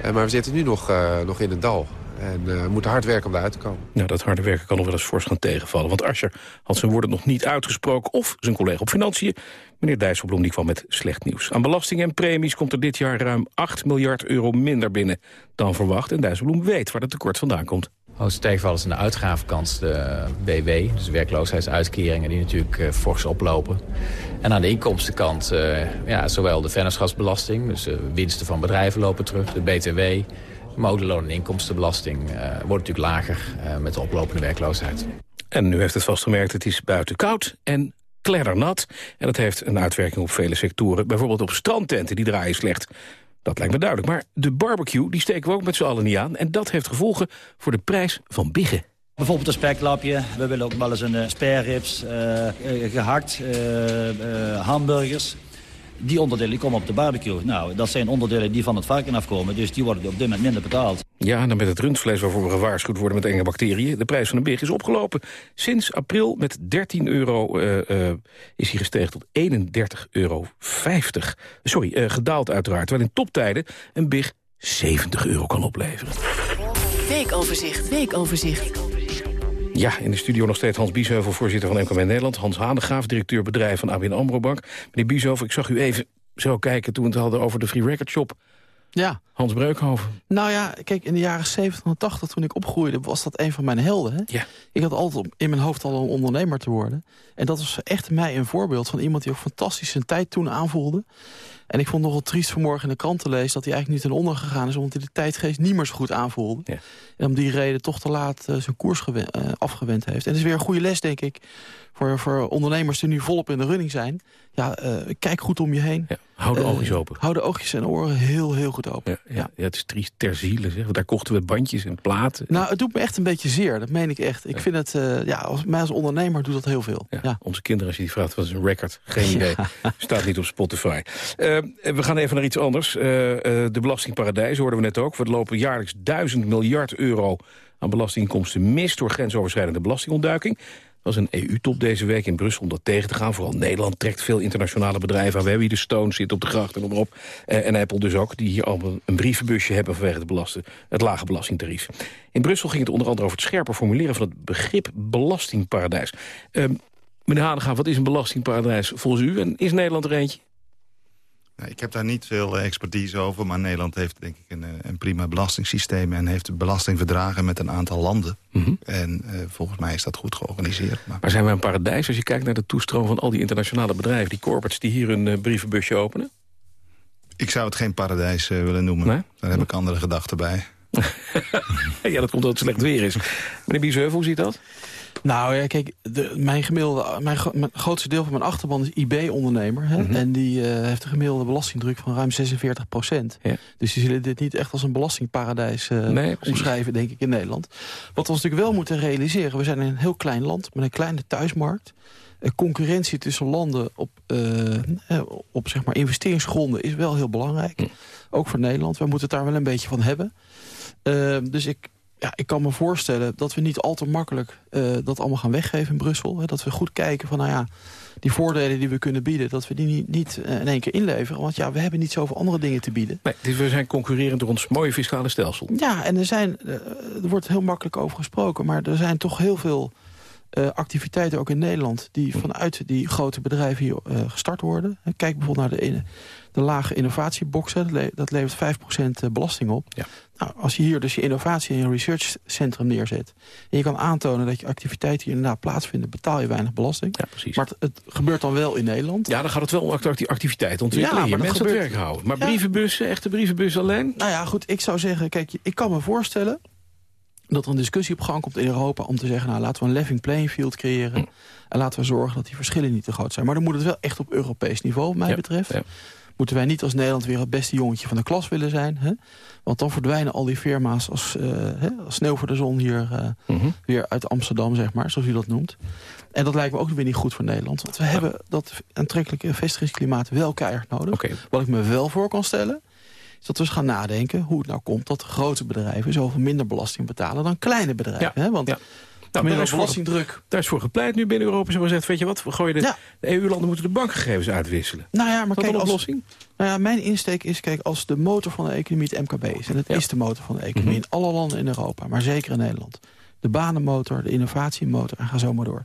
Uh, maar we zitten nu nog, uh, nog in het dal. En we moeten hard werken om daaruit te komen. Nou, dat harde werken kan nog wel eens fors gaan tegenvallen. Want Asscher had zijn woorden nog niet uitgesproken... of zijn collega op Financiën, meneer Dijsselbloem, die kwam met slecht nieuws. Aan belastingen en premies komt er dit jaar ruim 8 miljard euro minder binnen dan verwacht. En Dijsselbloem weet waar het tekort vandaan komt. Grootste tegenval is aan de uitgavenkant de BW, dus werkloosheidsuitkeringen die natuurlijk uh, fors oplopen. En aan de inkomstenkant uh, ja, zowel de vennootschapsbelasting, dus de winsten van bedrijven lopen terug, de BTW, maar ook de loon- en inkomstenbelasting wordt natuurlijk lager met de oplopende werkloosheid. En nu heeft het vastgemerkt, het is buiten koud en kleddernat. En dat heeft een uitwerking op vele sectoren. Bijvoorbeeld op strandtenten, die draaien slecht. Dat lijkt me duidelijk. Maar de barbecue die steken we ook met z'n allen niet aan. En dat heeft gevolgen voor de prijs van biggen. Bijvoorbeeld een speklapje. We willen ook wel eens een uh, gehakt, hamburgers. Die onderdelen die komen op de barbecue. Nou, dat zijn onderdelen die van het varken afkomen, dus die worden op dit moment minder betaald. Ja, dan met het rundvlees waarvoor we gewaarschuwd worden met enge bacteriën. De prijs van een big is opgelopen. Sinds april met 13 euro uh, uh, is hij gestegen tot 31,50 euro. Sorry, uh, gedaald uiteraard. Terwijl in toptijden een big 70 euro kan opleveren. Weekoverzicht, weekoverzicht. Ja, in de studio nog steeds Hans Biesheuvel, voorzitter van MKB Nederland. Hans Hanegaaf, directeur bedrijf van ABN AMRO Bank. Meneer Biesheuvel, ik zag u even zo kijken toen we het hadden over de Free Record Shop. Ja. Hans Breukhoven. Nou ja, kijk, in de jaren 70 en 80 toen ik opgroeide... was dat een van mijn helden. Hè? Ja. Ik had altijd in mijn hoofd al een ondernemer te worden. En dat was echt mij een voorbeeld van iemand die ook fantastisch zijn tijd toen aanvoelde. En ik vond het nogal triest vanmorgen in de krant te lezen... dat hij eigenlijk niet ten onder gegaan is... omdat hij de tijdgeest niet meer zo goed aanvoelde. Ja. En om die reden toch te laat uh, zijn koers uh, afgewend heeft. En dat is weer een goede les, denk ik... voor, voor ondernemers die nu volop in de running zijn. Ja, uh, kijk goed om je heen. Ja. Hou de oogjes open. Hou de oogjes en oren heel, heel goed open. Ja, ja. ja het is triest ter ziele. Zeg. Daar kochten we bandjes en platen. Nou, het doet me echt een beetje zeer. Dat meen ik echt. Ik vind het, ja, als, mij als ondernemer doet dat heel veel. Ja. Onze kinderen, als je die vraagt, wat is een record? Geen idee. Staat niet op Spotify. we gaan even naar iets anders. Uh, uh, de belastingparadijs hoorden we net ook. We lopen jaarlijks duizend miljard euro aan belastinginkomsten mis... door grensoverschrijdende belastingontduiking. Was een EU-top deze week in Brussel om dat tegen te gaan. Vooral Nederland trekt veel internationale bedrijven aan. We hebben hier de Stone zit op de gracht en op. Uh, en Apple dus ook, die hier al een brievenbusje hebben... vanwege het, het lage belastingtarief. In Brussel ging het onder andere over het scherper formuleren... van het begrip belastingparadijs. meneer Hanegaan, wat is een belastingparadijs volgens u? En is Nederland er eentje? Ik heb daar niet veel expertise over, maar Nederland heeft denk ik een, een prima belastingssysteem... en heeft belastingverdragen met een aantal landen. Mm -hmm. En uh, volgens mij is dat goed georganiseerd. Maar... maar zijn we een paradijs als je kijkt naar de toestroom van al die internationale bedrijven... die corporates die hier een uh, brievenbusje openen? Ik zou het geen paradijs uh, willen noemen. Nee? Daar heb ik andere gedachten bij. ja, dat komt omdat het slecht weer is. Meneer Biesheuvel, hoe ziet dat? Nou ja, kijk, de, mijn gemiddelde, mijn, mijn, grootste deel van mijn achterban is IB-ondernemer. Mm -hmm. En die uh, heeft een gemiddelde belastingdruk van ruim 46 procent. Ja. Dus die zullen dit niet echt als een belastingparadijs uh, nee, omschrijven, denk ik, in Nederland. Wat we natuurlijk wel moeten realiseren, we zijn een heel klein land met een kleine thuismarkt. Uh, concurrentie tussen landen op, op zeg maar investeringsgronden is wel heel belangrijk. Ook voor Nederland. We moeten het daar wel een beetje van hebben. dus ik, ja, ik kan me voorstellen dat we niet al te makkelijk uh, dat allemaal gaan weggeven in Brussel. Hè, dat we goed kijken van, nou ja, die voordelen die we kunnen bieden... dat we die niet, niet uh, in één keer inleveren. Want ja, we hebben niet zoveel andere dingen te bieden. Nee, dus we zijn concurrerend door ons mooie fiscale stelsel. Ja, en er, zijn, uh, er wordt heel makkelijk over gesproken... maar er zijn toch heel veel activiteiten ook in Nederland... die vanuit die grote bedrijven hier gestart worden. Kijk bijvoorbeeld naar de, de lage innovatieboxen. Dat levert 5% belasting op. Ja. Nou, als je hier dus je innovatie en je researchcentrum neerzet... en je kan aantonen dat je activiteiten hier inderdaad plaatsvinden... betaal je weinig belasting. Ja, precies. Maar het, het, gebeurt dan wel in Nederland. Ja, dan gaat het wel om die activiteiten ontwikkelen. Ja, maar mensen gebeurt... het werk houden. Maar ja. brievenbussen, echte brievenbussen alleen? Nou ja, goed, ik zou zeggen... kijk, ik kan me voorstellen dat er een discussie op gang komt in Europa... om te zeggen, nou, laten we een level playing field creëren... en laten we zorgen dat die verschillen niet te groot zijn. Maar dan moet het wel echt op Europees niveau, wat mij ja, betreft. Ja. Moeten wij niet als Nederland weer het beste jongetje van de klas willen zijn. Hè? Want dan verdwijnen al die firma's als, uh, hè, als sneeuw voor de zon hier uh, Mhm. mm -hmm. weer uit Amsterdam, zeg maar, zoals u dat noemt. En dat lijkt me ook weer niet goed voor Nederland. Want we ja. hebben dat aantrekkelijke vestigingsklimaat wel keihard nodig. Okay. Wat ik me wel voor kan stellen, is dat we eens gaan nadenken hoe het nou komt... dat grote bedrijven zoveel minder belasting betalen dan kleine bedrijven. Ja. Hè? Want. Nou, daar, minder is voor, daar is voor gepleit nu binnen Europa. Ze gezegd, weet je wat, we gooien de, Ja. de EU-landen moeten de bankgegevens uitwisselen. Nou ja, maar dat kijk, een als, oplossing? nou ja, mijn insteek is, kijk, als de motor van de economie het MKB is... en het Ja. is de motor van de economie Mhm. in alle landen in Europa... maar zeker in Nederland. De banenmotor, de innovatiemotor en ga zo maar door.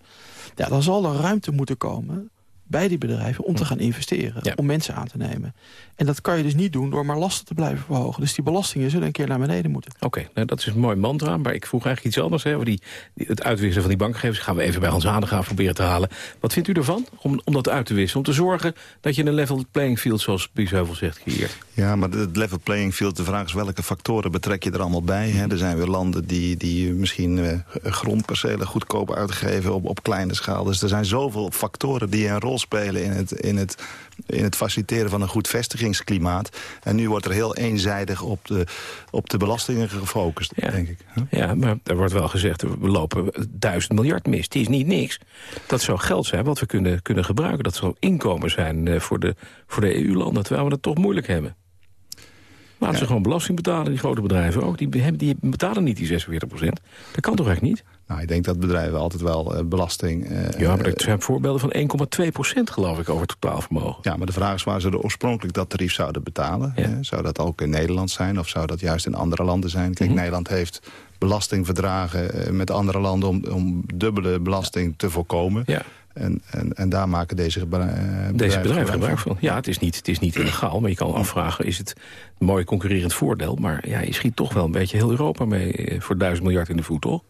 Ja, dan zal er ruimte moeten komen bij die bedrijven om te gaan investeren. Ja. Om mensen aan te nemen. En dat kan je dus niet doen door maar lasten te blijven verhogen. Dus die belastingen zullen een keer naar beneden moeten. Oké, nou, dat is een mooi mantra. Maar ik vroeg eigenlijk iets anders. Hè, over die, die- het uitwisselen van die bankgegevens. Gaan we even bij Hans gaan proberen te halen. Wat vindt u ervan om, om dat uit te wisselen? Om te zorgen dat je een level playing field, zoals Biesheuvel zegt, creëert. Ja, maar het level playing field, de vraag is welke factoren betrek je er allemaal bij. Hè? Er zijn weer landen die, die misschien eh, grondpercelen goedkoop uitgeven op, op kleine schaal. Dus er zijn zoveel factoren die een rol rol spelen in het, in het, in het faciliteren van een goed vestigingsklimaat. En nu wordt er heel eenzijdig op de, op de belastingen gefocust, denk ik. Ja, maar er wordt wel gezegd, we lopen duizend miljard mis. Het is niet niks. Dat zou geld zijn wat we kunnen, kunnen gebruiken. Dat zou inkomen zijn eh, voor de, voor de EU-landen, terwijl we het toch moeilijk hebben. Laten ze gewoon belasting betalen, die grote bedrijven ook. Die, die betalen niet die 46 procent. Dat kan toch echt niet? Nou, ik denk dat bedrijven altijd wel eh, belasting... eh, Ja, maar er zijn voorbeelden van 1,2 procent, geloof ik, over het totaalvermogen. Ja, maar de vraag is waar ze er oorspronkelijk dat tarief zouden betalen. Hè? Zou dat ook in Nederland zijn of zou dat juist in andere landen zijn? Kijk, Nederland heeft belastingverdragen eh, met andere landen... om, om dubbele belasting te voorkomen. Ja. En, en, en daar maken deze, eh, bedrijven, Deze bedrijven gebruik van. Ja, het is, niet, het is niet illegaal, maar je kan afvragen... is het een mooi concurrerend voordeel? Maar ja, je schiet toch wel een beetje heel Europa mee... eh, voor duizend miljard in de voet, toch?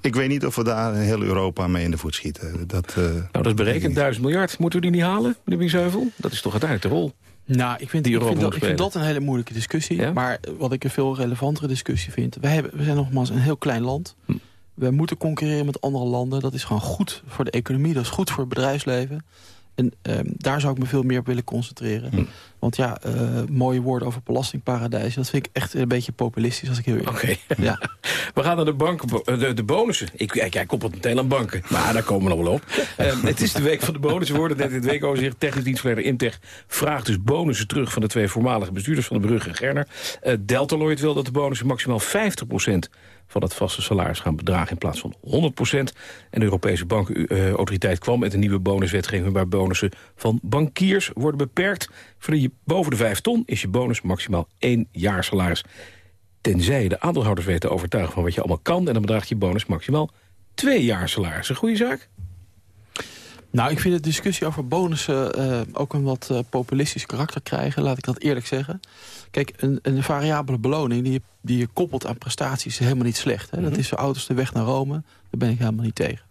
Ik weet niet of we daar heel Europa mee in de voet schieten. Dat, eh, Nou, dat is berekend, duizend miljard. Moeten we die niet halen, meneer Wiesheuvel? Dat is toch uiteindelijk de rol? Nou, ik vind, Die ik, Europa vind dat, ik vind dat een hele moeilijke discussie. Maar wat ik een veel relevantere discussie vind... We, hebben, we zijn nogmaals een heel klein land. Hm. We moeten concurreren met andere landen. Dat is gewoon goed voor de economie. Dat is goed voor het bedrijfsleven. En ehm, daar zou ik me veel meer op willen concentreren. Hm. Want ja, eh, mooie woorden over belastingparadijs... dat vind ik echt een beetje populistisch, als ik heel eerlijk Oké. Ja. We gaan naar de, banken, de, de bonussen. Ik, ik, jij koppelt meteen aan banken, maar daar komen we nog wel op. Ehm, het is de week van de bonussen. We hoorden net in het weekoverzicht. Technisch dienstverlener Intech vraagt dus bonussen terug... van de twee voormalige bestuurders van de Brugge en Gerner. Uh, Deltaloid wil dat de bonussen maximaal 50 van het vaste salaris gaan bedragen in plaats van 100% En de Europese bankenautoriteit kwam met een nieuwe bonuswetgeving... waar bonussen van bankiers worden beperkt. Verdien je boven de 5 ton is je bonus maximaal één jaar salaris. Tenzij je de aandeelhouders weet te overtuigen van wat je allemaal kan... en dan bedraagt je bonus maximaal twee jaar salaris. Een goede zaak? Nou, ik vind de discussie over bonussen eh, ook een wat eh, populistisch karakter krijgen. Laat ik dat eerlijk zeggen. Kijk, een, een variabele beloning die je, die je koppelt aan prestaties is helemaal niet slecht. Hè? Dat is zo oud als de weg naar Rome. Daar ben ik helemaal niet tegen.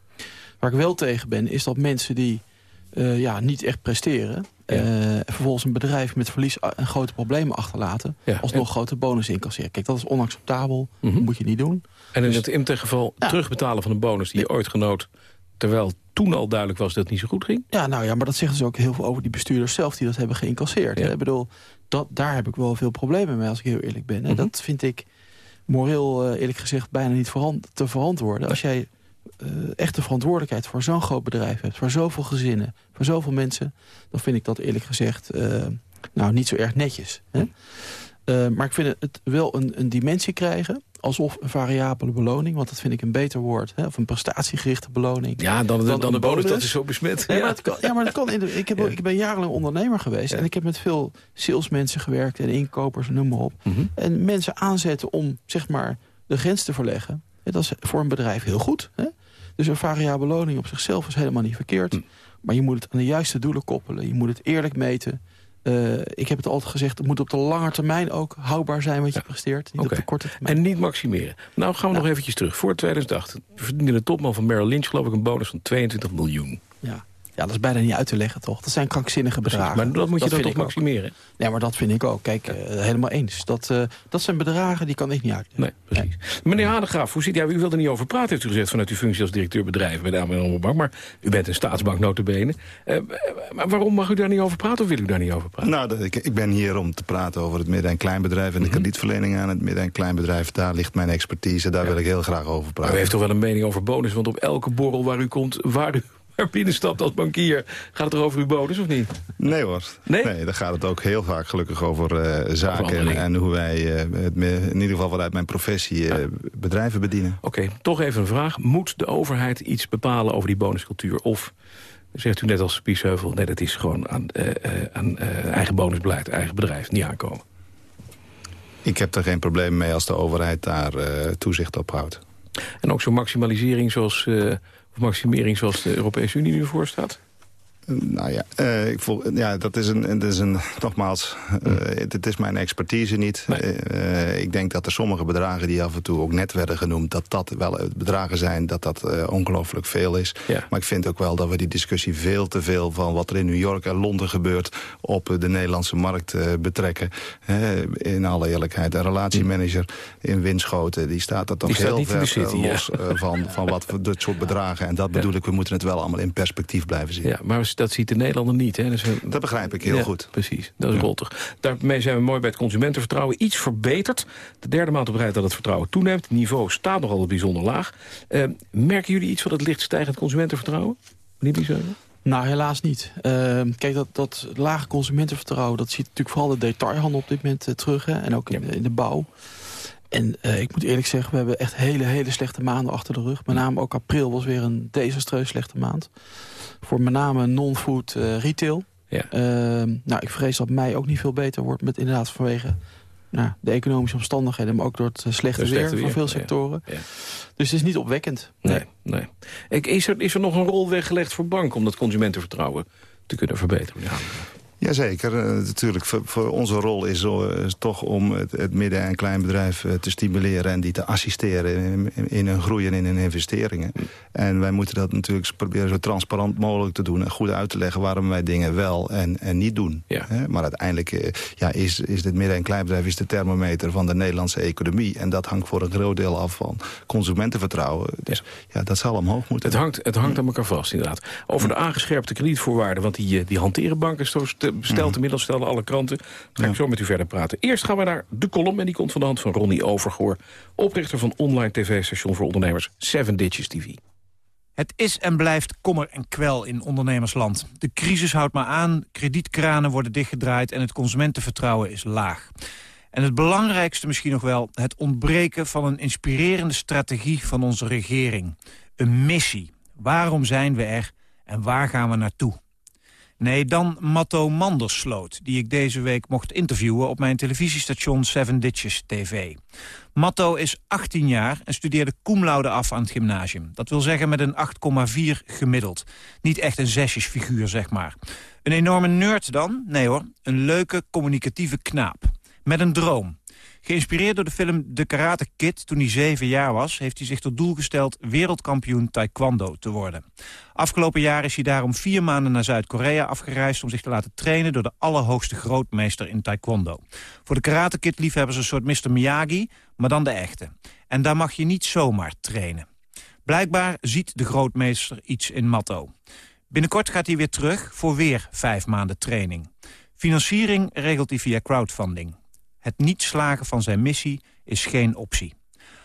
Waar ik wel tegen ben, is dat mensen die eh, ja, niet echt presteren... en vervolgens een bedrijf met verlies en grote problemen achterlaten... alsnog grote bonus incasseren. Kijk, dat is onacceptabel. Dat moet je niet doen. En in Dus- het Imtech-geval terugbetalen van een bonus die je ooit genoot... terwijl toen al duidelijk was dat het niet zo goed ging? Ja, nou ja, maar dat zeggen ze ook heel veel over die bestuurders zelf... die dat hebben geïncasseerd. hè. Ik bedoel, dat, daar heb ik wel veel problemen mee, als ik heel eerlijk ben. En dat vind ik moreel, eh, eerlijk gezegd, bijna niet te verantwoorden. Als jij eh, echt de verantwoordelijkheid voor zo'n groot bedrijf hebt... voor zoveel gezinnen, voor zoveel mensen... dan vind ik dat eerlijk gezegd eh, nou, niet zo erg netjes. Hè? Eh, maar ik vind het wel een, een dimensie krijgen... alsof een variabele beloning, want dat vind ik een beter woord... Hè, of een prestatiegerichte beloning. Ja, dan, dan, een de bonus, dat is zo besmet. Nee, Ja. maar, het kan, ja, maar dat kan. in de- ik, heb, ik ben jarenlang ondernemer geweest. En ik heb met veel salesmensen gewerkt en inkopers, noem maar op. Mhm. En mensen aanzetten om, zeg maar, de grens te verleggen. Dat is voor een bedrijf heel goed. Hè? Dus een variabele beloning op zichzelf is helemaal niet verkeerd. Mm. Maar je moet het aan de juiste doelen koppelen. Je moet het eerlijk meten. Eh, ik heb het altijd gezegd, het moet op de lange termijn ook houdbaar zijn wat je presteert. Niet op de korte termijn. En niet maximeren. Nou gaan we nog eventjes terug. Voor 2008 verdiende de topman van Merrill Lynch geloof ik een bonus van 22 miljoen. Ja. Ja, dat is bijna niet uit te leggen, toch? Dat zijn krankzinnige Precies, bedragen. maar dat moet je dan toch maximeren? Ja, maar dat vind ik ook. Kijk, eh, helemaal eens. Dat, eh, dat zijn bedragen die kan ik niet uitleggen. Nee, precies. Meneer Hanegraaf, hoe zit ja, u wilde er niet over praten, heeft u gezegd... vanuit uw functie als directeur bedrijven bij de ABN Bank. Maar u bent een staatsbank notabene. Eh, maar waarom mag u daar niet over praten of wil u daar niet over praten? Nou, dat- ik, ik ben hier om te praten over het midden- en kleinbedrijf... en de kredietverlening aan het midden- en kleinbedrijf. Daar ligt mijn expertise, daar wil ik heel graag over Maar praten. u heeft toch wel een mening over bonus? Want op elke borrel waar u komt, waar u maar binnenstapt als bankier... gaat het er over uw bonus of niet? Nee hoor. Nee? daar gaat het ook heel vaak gelukkig over eh, zaken... En, hoe wij, eh, het, me- in ieder geval vanuit mijn professie, eh, bedrijven bedienen. Oké, toch even een vraag. Moet de overheid iets bepalen over die bonuscultuur? Of zegt u net als Biesheuvel... nee, dat is gewoon aan, aan eigen bonusbeleid, eigen bedrijf, niet aankomen. Ik heb er geen probleem mee als de overheid daar toezicht op houdt. En ook zo'n maximalisering zoals, of maximering zoals de Europese Unie nu ervoor staat? Nou ja, eh, ik voel, ja dat, is een, dat is een, nogmaals, eh, het, het is mijn expertise niet. Eh, ik denk dat er sommige bedragen die af en toe ook net werden genoemd... dat dat wel bedragen zijn, dat dat ongelooflijk veel is. Maar ik vind ook wel dat we die discussie veel te veel... van wat er in New York en Londen gebeurt op de Nederlandse markt betrekken. In alle eerlijkheid, een relatiemanager in Winschoten... die staat er toch heel ver city, los van, van wat voor dit soort bedragen. En dat bedoel ik, we moeten het wel allemaal in perspectief blijven zien. Ja, maar dat ziet de Nederlander niet. Hè? Dus, dat begrijp ik heel ja, goed. Precies, dat is rottig. Daarmee zijn we mooi bij het consumentenvertrouwen. Iets verbeterd. De derde maand op rij dat het vertrouwen toeneemt. Het niveau staat nog altijd bijzonder laag. Uh, merken jullie iets van het licht stijgend consumentenvertrouwen? Meneer Biesheuvel? Nou, helaas niet. Uh, kijk, dat, dat lage consumentenvertrouwen... dat ziet natuurlijk vooral de detailhandel op dit moment uh, terug. Hè, en ook in, in de bouw. En uh, ik moet eerlijk zeggen, we hebben echt hele, hele slechte maanden achter de rug. Met name ook april was weer een desastreus slechte maand. Voor met name non-food uh, retail. Ja. Uh, nou, ik vrees dat mei ook niet veel beter wordt. Met inderdaad vanwege nou, de economische omstandigheden... maar ook door het slechte, weer, slechte weer van veel sectoren. Ja. Ja. Dus het is niet opwekkend. Nee, nee. Ik, is, er, is er nog een rol weggelegd voor banken... om dat consumentenvertrouwen te kunnen verbeteren? Ja. Jazeker, uh, natuurlijk. Voor, voor, onze rol is, uh, is toch om het, het, midden- en kleinbedrijf uh, te stimuleren... en die te assisteren in, in, hun groei en in hun investeringen. En wij moeten dat natuurlijk proberen zo transparant mogelijk te doen... en goed uit te leggen waarom wij dingen wel en, en niet doen. Ja. Maar uiteindelijk ja, is, is dit midden- en kleinbedrijf is de thermometer van de Nederlandse economie. En dat hangt voor een groot deel af van consumentenvertrouwen. Dus ja, ja dat zal omhoog moeten. Het hangt, het hangt aan elkaar vast, inderdaad. Over de aangescherpte kredietvoorwaarden, want die, die hanteren banken... Zo besteld mm. inmiddels stellen alle kranten. Ga ik zo met u verder praten. Eerst gaan we naar de column en die komt van de hand van Ronnie Overgoor. Oprichter van online tv-station voor ondernemers Seven Ditches TV. Het is en blijft kommer en kwel in ondernemersland. De crisis houdt maar aan, kredietkranen worden dichtgedraaid... en het consumentenvertrouwen is laag. En het belangrijkste misschien nog wel... het ontbreken van een inspirerende strategie van onze regering. Een missie. Waarom zijn we er en waar gaan we naartoe? Nee, dan Matto Mandersloot, die ik deze week mocht interviewen... op mijn televisiestation Seven Ditches TV. Matto is 18 jaar en studeerde cum af aan het gymnasium. Dat wil zeggen met een 8,4 gemiddeld. Niet echt een zesjesfiguur, zeg maar. Een enorme nerd dan? Nee hoor, een leuke, communicatieve knaap. Met een droom. Geïnspireerd door de film De Karate Kid toen hij zeven jaar was... heeft hij zich tot doel gesteld wereldkampioen taekwondo te worden. Afgelopen jaar is hij daarom vier maanden naar Zuid-Korea afgereisd... om zich te laten trainen door de allerhoogste grootmeester in taekwondo. Voor de Karate Kid liefhebbers een soort Mr. Miyagi, maar dan de echte. En daar mag je niet zomaar trainen. Blijkbaar ziet de grootmeester iets in Matto. Binnenkort gaat hij weer terug voor weer vijf maanden training. Financiering regelt hij via crowdfunding. Het niet slagen van zijn missie is geen optie.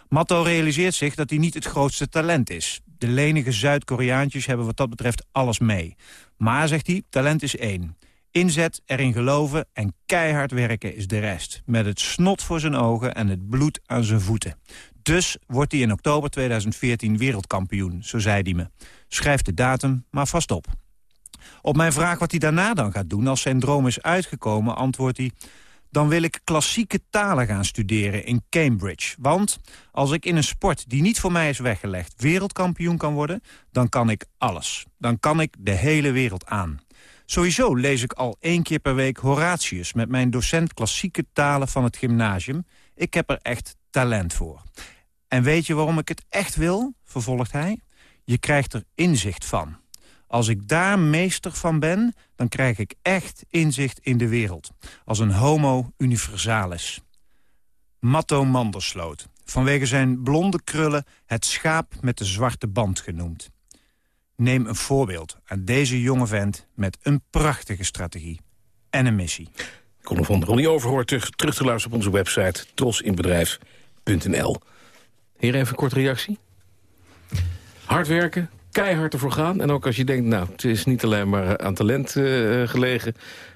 Matto realiseert zich dat hij niet het grootste talent is. De lenige Zuid-Koreaantjes hebben wat dat betreft alles mee. Maar, zegt hij, talent is één. Inzet, erin geloven en keihard werken is de rest. Met het snot voor zijn ogen en het bloed aan zijn voeten. Dus wordt hij in oktober 2014 wereldkampioen, zo zei hij me. Schrijf de datum maar vast op. Op mijn vraag wat hij daarna dan gaat doen als zijn droom is uitgekomen... antwoordt hij, dan wil ik klassieke talen gaan studeren in Cambridge. Want als ik in een sport die niet voor mij is weggelegd... wereldkampioen kan worden, dan kan ik alles. Dan kan ik de hele wereld aan. Sowieso lees ik al één keer per week Horatius... met mijn docent klassieke talen van het gymnasium. Ik heb er echt talent voor. En weet je waarom ik het echt wil? Vervolgt hij. Je krijgt er inzicht van. Als ik daar meester van ben, dan krijg ik echt inzicht in de wereld. Als een homo universalis. Matto Mandersloot. Vanwege zijn blonde krullen het schaap met de zwarte band genoemd. Neem een voorbeeld aan deze jonge vent met een prachtige strategie. En een missie. Kolom van Ronnie Overhoor terug, terug te luisteren op onze website trosinbedrijf.nl. Hier even een korte reactie. Hard werken, keihard ervoor gaan. En ook als je denkt, nou, het is niet alleen maar aan talent uh, gelegen...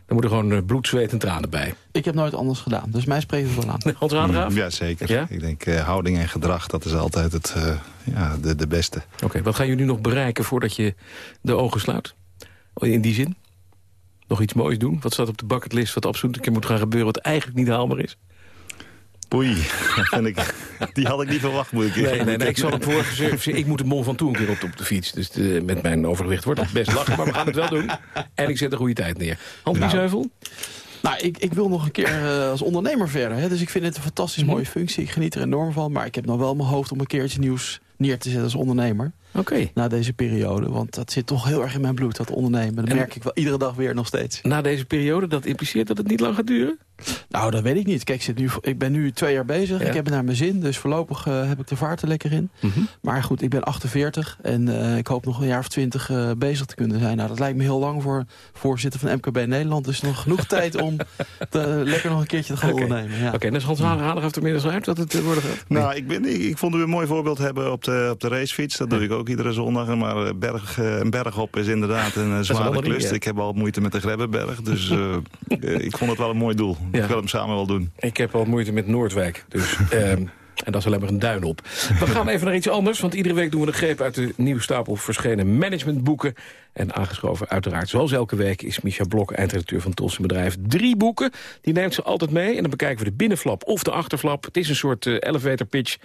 dan moet er gewoon bloed, zweet en tranen bij. Ik heb nooit anders gedaan, dus mij spreekt het wel aan. Hans Radegraaf? Ja, zeker. Ja? Ik denk, uh, houding en gedrag, dat is altijd het, ja, de, de beste. Oké, okay, wat gaan jullie nog bereiken voordat je de ogen sluit? In die zin? Nog iets moois doen? Wat staat op de bucketlist wat absoluut een keer moet gaan gebeuren... wat eigenlijk niet haalbaar is? Oei, ik, die had ik niet verwacht, moet ik Nee, nee, nee ik zal het vorige Ik moet de mol van toe een keer op, op de fiets. Dus de, met mijn overgewicht wordt dat best lachen, maar we gaan het wel doen. En ik zet een goede tijd neer. Hans nou. Nou, ik, ik wil nog een keer uh, als ondernemer verder. Hè. Dus ik vind het een fantastisch mooie functie. Ik geniet er enorm van. Maar ik heb nog wel mijn hoofd om een keertje nieuws neer te zetten als ondernemer. Oké. Okay. Na deze periode. Want dat zit toch heel erg in mijn bloed, dat ondernemen. Dat en merk ik wel iedere dag weer nog steeds. Na deze periode, dat impliceert dat het niet lang gaat duren? Nou, dat weet ik niet. Kijk, ik, zit nu, ik ben nu twee jaar bezig. Ja. Ik heb het naar mijn zin. Dus voorlopig eh, heb ik de vaart er lekker in. Mhm. Maar goed, ik ben 48. En eh, ik hoop nog een jaar of twintig eh, bezig te kunnen zijn. Nou, dat lijkt me heel lang voor voorzitter van MKB Nederland. Dus nog genoeg tijd om te, lekker nog een keertje te gaan Oké. ondernemen. Ja. Oké, dus Hans Hanegader heeft er inmiddels uit dat het worden gaat? Nou, ik, ben, ik, ik vond u een mooi voorbeeld hebben op de, op de racefiets. Dat doe ik ook iedere zondag. Maar eh, berg, een berg op is inderdaad een zware klus. Ik heb al moeite met de Grebbeberg. Dus ik vond het wel een mooi doel. Ja. Ik wil hem samen wel doen. Ik heb al moeite met Noordwijk, dus... ehm, en dat is alleen maar een duin op. We gaan even naar iets anders, want iedere week doen we een greep uit de nieuwe stapel verschenen managementboeken. En aangeschoven uiteraard, zoals elke week, is Micha Blok, eindredacteur van Tolse Bedrijf. Drie boeken, die neemt ze altijd mee. En dan bekijken we de binnenflap of de achterflap. Het is een soort eh, elevator pitch.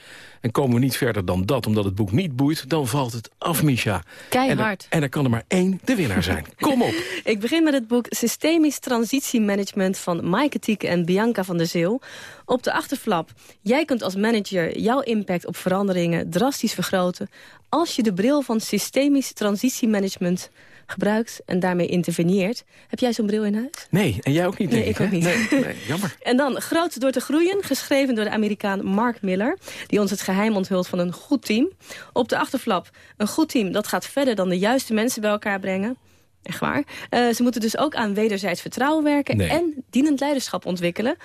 En komen we niet verder dan dat, omdat het boek niet boeit, dan valt het af, Micha. Keihard. En er, en er kan er maar één de winnaar zijn. Kom op. Ik begin met het boek Systemisch Transitiemanagement van Maaike Tieke en Bianca van der Zeel. Op de achterflap. Jij kunt als manager jouw impact op veranderingen drastisch vergroten... als je de bril van systemisch transitiemanagement gebruikt en daarmee interveneert. Heb jij zo'n bril in huis? Nee, en jij ook niet, Nee, ik ook niet. Nee, nee, jammer. En dan Groot door te groeien, geschreven door de Amerikaan Mark Miller... die ons het geheim onthult van een goed team. Op de achterflap, een goed team dat gaat verder dan de juiste mensen bij elkaar brengen. Echt waar. Eh, ze moeten dus ook aan wederzijds vertrouwen werken... Nee. en dienend leiderschap ontwikkelen.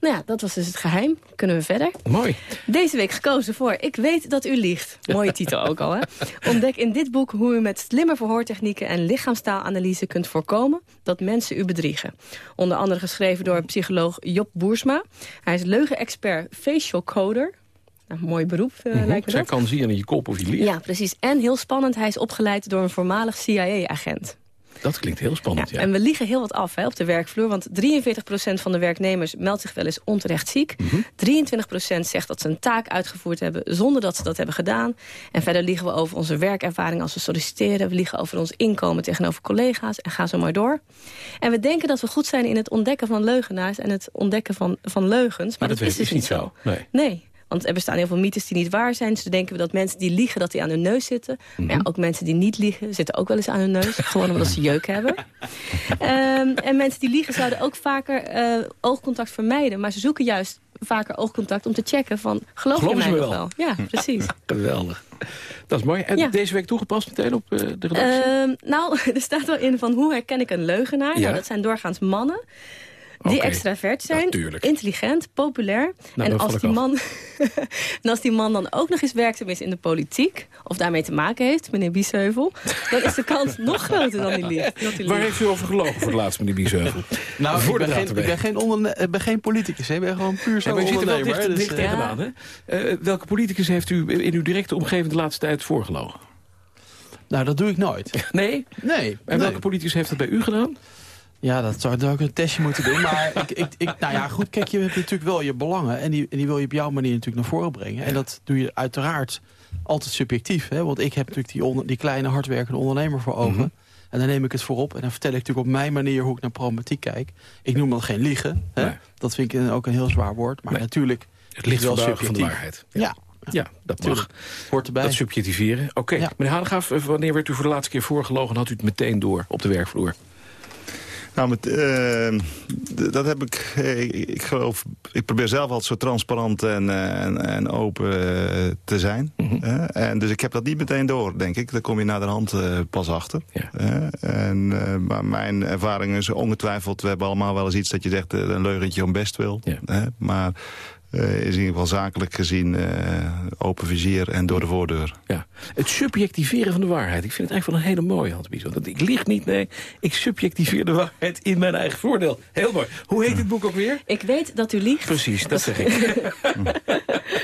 Nou ja, dat was dus het geheim. Kunnen we verder. Mooi. Deze week gekozen voor Ik weet dat u liegt. Mooie titel ook al, hè? Ontdek in dit boek hoe u met slimme verhoortechnieken... en lichaamstaalanalyse kunt voorkomen dat mensen u bedriegen. Onder andere geschreven door psycholoog Job Boersma. Hij is leugenexpert facial coder. Nou, mooi beroep, Mhm. lijkt me Zij dat. kan zien in je kop of je liegt. Ja, precies. En heel spannend, hij is opgeleid door een voormalig CIA-agent. Dat klinkt heel spannend, ja. En we liegen heel wat af hè, op de werkvloer. Want 43% van de werknemers meldt zich wel eens onterecht ziek. Mhm. 23% zegt dat ze een taak uitgevoerd hebben zonder dat ze dat hebben gedaan. En verder liegen we over onze werkervaring als we solliciteren. We liegen over ons inkomen tegenover collega's. En ga zo maar door. En we denken dat we goed zijn in het ontdekken van leugenaars... en het ontdekken van, van leugens. Maar, dat, dat, is dus niet zo. Nee. Nee. Want er bestaan heel veel mythes die niet waar zijn. Dus dan denken we dat mensen die liegen, dat die aan hun neus zitten. Maar ja, ook mensen die niet liegen, zitten ook wel eens aan hun neus. gewoon omdat ze jeuk hebben. Ehm, en mensen die liegen zouden ook vaker eh, oogcontact vermijden. Maar ze zoeken juist vaker oogcontact om te checken van... geloof je mij wel? wel? Ja, precies. Geweldig. Dat is mooi. En Ja. deze week toegepast meteen op eh, de redactie? Ehm, nou, er staat wel in van hoe herken ik een leugenaar. Ja. Nou, dat zijn doorgaans mannen. Die Oké. extravert zijn, Natuurlijk. intelligent, populair. Nou, en, als die man, en als die man dan ook nog eens werkzaam is in de politiek... of daarmee te maken heeft, meneer Biesheuvel... dan is de kans nog groter dan die hij Waar heeft u over gelogen voor het laatst, meneer Biesheuvel? Nou, voor ik ben, geen, ik ben, geen onderne- ik ben geen politicus. hè. Ik ben gewoon puur Ja, zo'n maar u zit er wel ondernemer. dicht, dus, dicht eh, tegenaan, hè? Eh, welke politicus heeft u in uw directe omgeving de laatste tijd voorgelogen? Nou, dat doe ik nooit. Nee? Nee. En welke politicus heeft dat bij u gedaan? Ja, dat zou, ik een testje moeten doen. Maar ik, ik, ik, nou ja, goed, kijk, je hebt natuurlijk wel je belangen. En die, en die wil je op jouw manier natuurlijk naar voren brengen. En dat doe je uiteraard altijd subjectief. Hè? Want ik heb natuurlijk die, onder, die kleine hardwerkende ondernemer voor ogen. Mhm. En dan neem ik het voorop. En dan vertel ik natuurlijk op mijn manier hoe ik naar problematiek kijk. Ik noem dat geen liegen. Hè? Nee. Dat vind ik ook een heel zwaar woord. Maar Nee. natuurlijk Het ligt wel wel van de subjectief. waarheid. Ja, Ja, dat mag. Hoort erbij. Dat subjectiveren. Oké, Ja. meneer Hanegaaf, eh, wanneer werd u voor de laatste keer voorgelogen... en had u het meteen door op de werkvloer? Nou, met, eh, dat heb ik, eh, ik geloof, ik probeer zelf altijd zo transparant en, eh, en, en open te zijn. Mhm. En dus ik heb dat niet meteen door, denk ik. Daar kom je naar de hand pas achter. En, maar mijn ervaring is ongetwijfeld, we hebben allemaal wel eens iets dat je zegt, een leugentje om best wil. Maar is in ieder geval zakelijk gezien eh, open vizier en door de voordeur. Ja. Het subjectiveren van de waarheid. Ik vind het eigenlijk wel een hele mooie, Hans Bies. Want ik lieg niet, nee. Ik subjectiveer de waarheid in mijn eigen voordeel. Heel mooi. Hoe heet dit boek ook weer? Ik weet dat u liegt. Precies, dat zeg ik.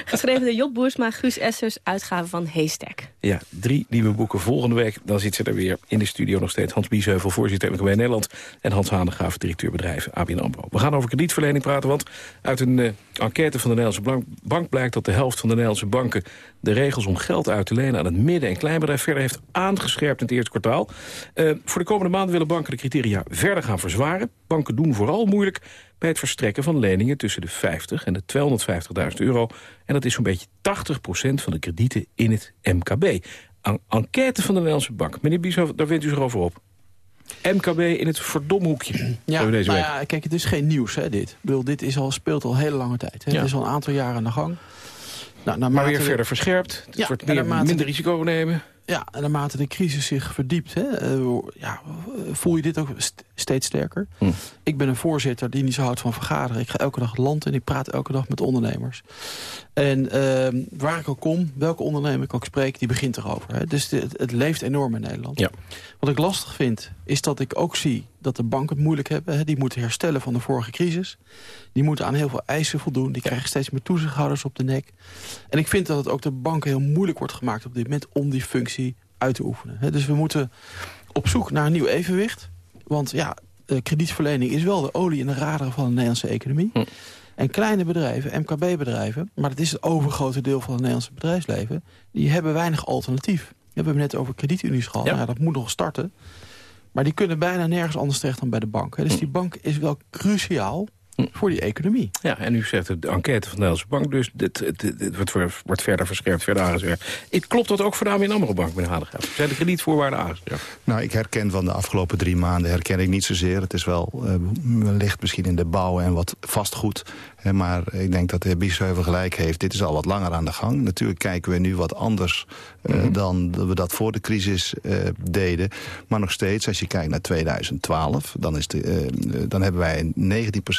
Geschreven door Job Boersma, Guus Essers, uitgave van Haystack. Ja, drie nieuwe boeken volgende week. Dan zit ze er weer in de studio nog steeds. Hans Biesheuvel, voorzitter MKB Nederland. En Hans Hanegraaf, directeur bedrijven ABN AMRO. We gaan over kredietverlening praten, want uit een eh, enquête van de Nederlandse Bank, blijkt dat de helft van de Nederlandse banken de regels om geld uit te lenen aan het midden- en kleinbedrijf verder heeft aangescherpt in het eerste kwartaal. Eh, voor de komende maanden willen banken de criteria verder gaan verzwaren. Banken doen vooral moeilijk bij het verstrekken van leningen tussen de 50 en de 250.000 euro. En dat is zo'n beetje 80% van de kredieten in het MKB. Een enquête van de Nederlandse Bank. Meneer Biesheuvel, daar wint u zich over op. MKB in het verdomhoekje. Ja, deze week. ja, kijk, het is geen nieuws, hè, dit. Ik bedoel, dit is al, speelt al hele lange tijd. Hè. Ja. Het is al een aantal jaren aan de gang. Nou, maar weer de- verder verscherpt. Het Ja, wordt en meer, naarmate minder de- risico nemen. Ja, en naarmate de crisis zich verdiept, hè, eh, ja, voel je dit ook st- steeds sterker. Hm. Ik ben een voorzitter die niet zo houdt van vergaderen. Ik ga elke dag het land en ik praat elke dag met ondernemers. En ehm, waar ik ook kom, welke ondernemer ik ook spreek, die begint erover. Hè. Dus het, het leeft enorm in Nederland. Ja. Wat ik lastig vind, is dat ik ook zie dat de banken het moeilijk hebben. Die moeten herstellen van de vorige crisis. Die moeten aan heel veel eisen voldoen. Die krijgen steeds meer toezichthouders op de nek. En ik vind dat het ook de banken heel moeilijk wordt gemaakt op dit moment... om die functie uit te oefenen. Dus we moeten op zoek naar een nieuw evenwicht. Want ja, eh, kredietverlening is wel de olie in de raderen van de Nederlandse economie. En kleine bedrijven, MKB-bedrijven... maar dat is het overgrote deel van het Nederlandse bedrijfsleven... die hebben weinig alternatief. We hebben het net over kredietunies gehad. Nou ja, dat moet nog starten. Maar die kunnen bijna nergens anders terecht dan bij de bank. hè. Dus die bank is wel cruciaal voor die economie. Ja, en u zegt het, de enquête van de Nederlandse Bank... dus dit, dit, dit wordt, wordt- wordt verder verscherpt, verder aangescherpt. Ik- Klopt dat ook voor de ABN AMRO Bank, meneer Hadegaaf? Zijn de kredietvoorwaarden aangescherpt? Nou, ik herken van de afgelopen drie maanden herken ik niet zozeer. Het is wel eh, wellicht misschien in de bouw en wat vastgoed. Maar ik denk dat de heer Biesheuvel gelijk heeft. Dit is al wat langer aan de gang. Natuurlijk kijken we nu wat anders eh, dan dat we dat voor de crisis eh, deden. Maar nog steeds, als je kijkt naar 2012... dan, is de, eh, dan hebben wij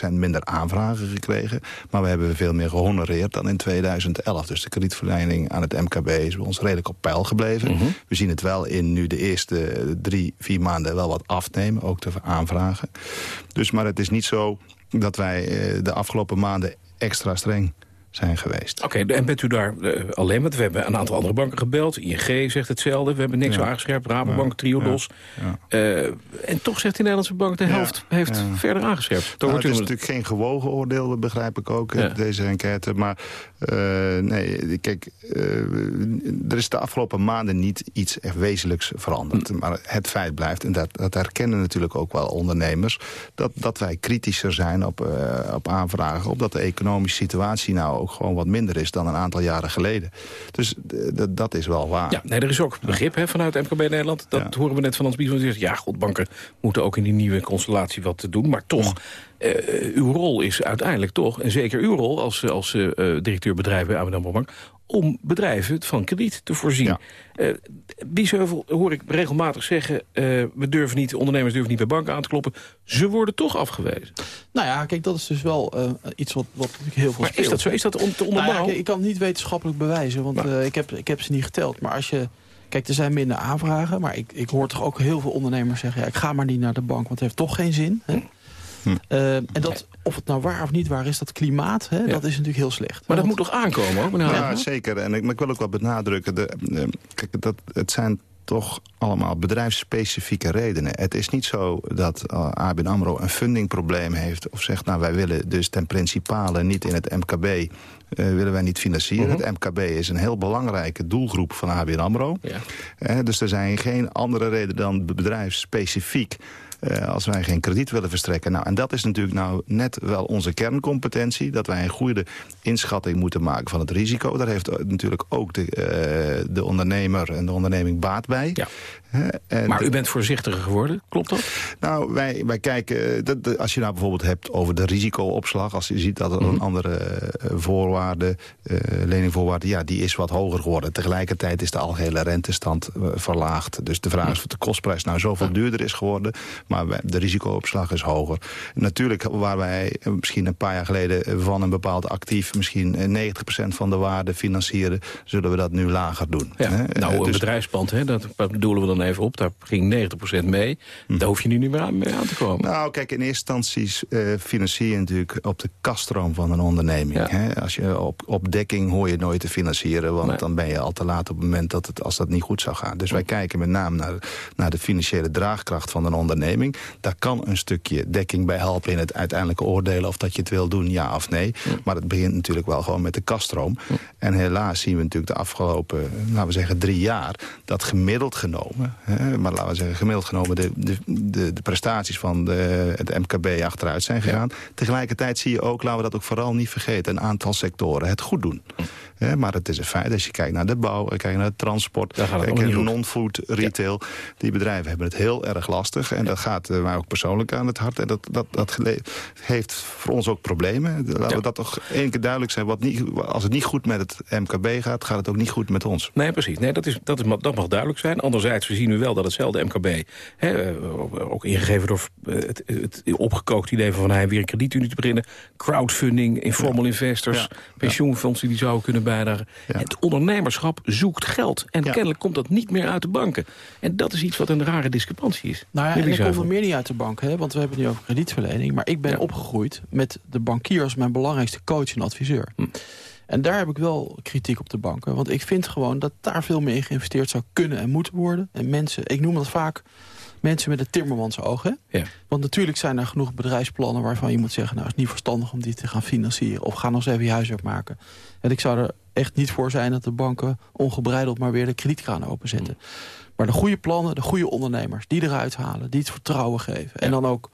19% minder aanvragen gekregen. Maar we hebben veel meer gehonoreerd dan in 2011. Dus de kredietverlening aan het MKB is bij ons redelijk op peil gebleven. We zien het wel in nu de eerste drie, vier maanden wel wat afnemen. Ook de aanvragen. Dus, maar het is niet zo dat wij eh, de afgelopen maanden extra streng zijn geweest. Oké, en bent u daar eh, alleen? Want we hebben een aantal andere banken gebeld. ING zegt hetzelfde. We hebben niks Ja. aangescherpt. Rabobank, Triodos. Eh, en toch zegt de Nederlandse bank de helft heeft ja. verder aangescherpt. Nou, wordt het is natuurlijk geen gewogen oordeel, dat begrijp ik ook, Ja. deze enquête. Maar eh, nee, kijk, eh, er is de afgelopen maanden niet iets echt wezenlijks veranderd. Hm. Maar het feit blijft, en dat, dat herkennen natuurlijk ook wel ondernemers... dat, dat wij kritischer zijn op, eh, op aanvragen... op dat de economische situatie nou ook gewoon wat minder is... dan een aantal jaren geleden. Dus dat- is wel waar. Ja, nee, er is ook begrip hè, vanuit MKB Nederland. Dat horen we net van. Die zegt, ja, god, banken moeten ook in die nieuwe constellatie wat te doen. Maar toch, eh, uw rol is uiteindelijk toch... en zeker uw rol als, als eh, eh, directeur bedrijven bij AMRO Bank... om bedrijven van krediet te voorzien. Eh Biesheuvel hoor ik regelmatig zeggen... we durven niet, ondernemers durven niet bij banken aan te kloppen. Ze worden toch afgewezen. Nou ja, kijk, dat is dus wel iets wat, wat natuurlijk heel veel Maar is speelt. dat zo? Is dat on- te Nou ja, onderbouwen? ik kan het niet wetenschappelijk bewijzen, want ik, heb, ik heb ze niet geteld. Maar als je... Kijk, er zijn minder aanvragen, maar ik, ik hoor toch ook heel veel ondernemers zeggen... Ja, ik ga maar niet naar de bank, want het heeft toch geen zin. Hè? Eh, en dat, of het nou waar of niet waar is, dat klimaat, hè, dat is natuurlijk heel slecht. Maar dat Want- moet toch aankomen ook? meneer Ja, zeker. En ik, maar ik wil ook wel benadrukken... De, kijk, dat, het zijn toch allemaal bedrijfsspecifieke redenen. Het is niet zo dat eh, ABN AMRO een fundingprobleem heeft... of zegt, nou, wij willen dus ten principale niet in het MKB... eh, willen wij niet financieren. Mhm. Het MKB is een heel belangrijke doelgroep van ABN AMRO. Eh, dus er zijn geen andere redenen dan bedrijfsspecifiek... eh, als wij geen krediet willen verstrekken. Nou, en dat is natuurlijk nou net wel onze kerncompetentie. Dat wij een goede inschatting moeten maken van het risico. Daar heeft natuurlijk ook de, eh, de ondernemer en de onderneming baat bij. En Maar u bent voorzichtiger geworden, klopt dat? nou, wij, wij kijken, eh, dat, dat- als je nou bijvoorbeeld hebt over de risicoopslag... als je ziet dat er Mhm. een andere voorwaarde, eh leningvoorwaarde... ja, die is wat hoger geworden. Tegelijkertijd is de algehele rentestand verlaagd. Dus de vraag is of de kostprijs nou zoveel duurder is geworden... maar de risicoopslag is hoger. Natuurlijk, waar wij eh, misschien een paar jaar geleden... eh, van een bepaald actief misschien eh, 90% van de waarde financieren... zullen we dat nu lager doen. Ja, hè? nou, Eh, een dus- bedrijfspand, hè, dat bedoelen we dan even op. Daar ging 90% mee. Daar hoef je nu niet meer aan, mee aan te komen. Nou, kijk, in eerste instantie eh, financier je natuurlijk op de kaststroom van een onderneming. Hè? Als je op, op dekking hoor je nooit te financieren, want dan ben je al te laat op het moment dat het, als dat niet goed zou gaan. Dus wij kijken met name naar, naar de financiële draagkracht van een onderneming. Daar kan een stukje dekking bij helpen in het uiteindelijke oordelen of dat je het wil doen, ja of nee. Maar het begint natuurlijk wel gewoon met de kaststroom. En helaas zien we natuurlijk de afgelopen, laten we zeggen, drie jaar, dat gemiddeld genomen, hè, maar laten we zeggen, gemiddeld genomen de, de, de, de prestaties van de, het MKB achteruit zijn gegaan. Tegelijkertijd zie je ook, laten we dat ook vooral niet vergeten, een aantal sectoren het goed doen. Hè, maar het is een feit, als je kijkt naar de bouw, kijkt naar het transport, niet goed. non-food retail, die bedrijven hebben het heel erg lastig. En dat gaat uh, mij ook persoonlijk aan het hart. En dat, dat, dat heeft voor ons ook problemen. Laten we dat toch één keer duidelijk zijn. Wat niet, als het niet goed met het MKB gaat, gaat het ook niet goed met ons. Nee, precies. Nee, dat, is, dat, is, dat mag duidelijk zijn. Anderzijds, we zien nu wel dat hetzelfde MKB... Hè, ook ingegeven door het, het opgekookt idee van Van hij weer een kredietunie te beginnen... crowdfunding, informal investors, pensioenfondsen die zouden kunnen Het ondernemerschap zoekt geld. En kennelijk komt dat niet meer uit de banken. En dat is iets wat een rare discrepantie is. Nou ja, en dat komt meer niet uit de banken. Hè? Want we hebben het nu over kredietverlening. Maar ik ben opgegroeid met de bankier als mijn belangrijkste coach en adviseur. Hm. En daar heb ik wel kritiek op de banken. Want ik vind gewoon dat daar veel meer geïnvesteerd zou kunnen en moeten worden. En mensen, ik noem dat vaak mensen met een timmermans ogen. Ja. Want natuurlijk zijn er genoeg bedrijfsplannen waarvan je moet zeggen... nou, het is niet verstandig om die te gaan financieren. Of ga nog eens even je huiswerk maken. En ik zou er echt niet voor zijn dat de banken ongebreideld maar weer de kredietkraan openzetten. Mm. Maar de goede plannen, de goede ondernemers, die eruit halen, die het vertrouwen geven. En dan ook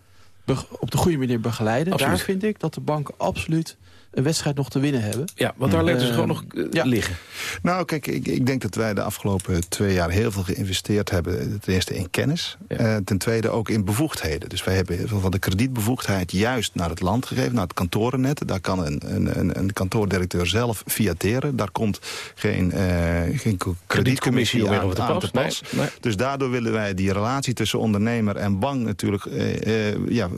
op de goede manier begeleiden. Daar vind ik dat de banken absoluut een wedstrijd nog te winnen hebben. Ja, want daar letten ze gewoon nog uh, liggen. Nou, kijk, ik, ik, denk dat wij de afgelopen twee jaar heel veel geïnvesteerd hebben. Ten eerste in kennis, uh, ten tweede ook in bevoegdheden. Dus wij hebben heel veel van de kredietbevoegdheid juist naar het land gegeven, naar het kantorennet. Daar kan een, een, een kantoordirecteur zelf fiateren. Daar komt geen, uh, geen kredietcommissie aan, aan te pas. Dus daardoor willen wij die relatie tussen ondernemer en bank natuurlijk ja,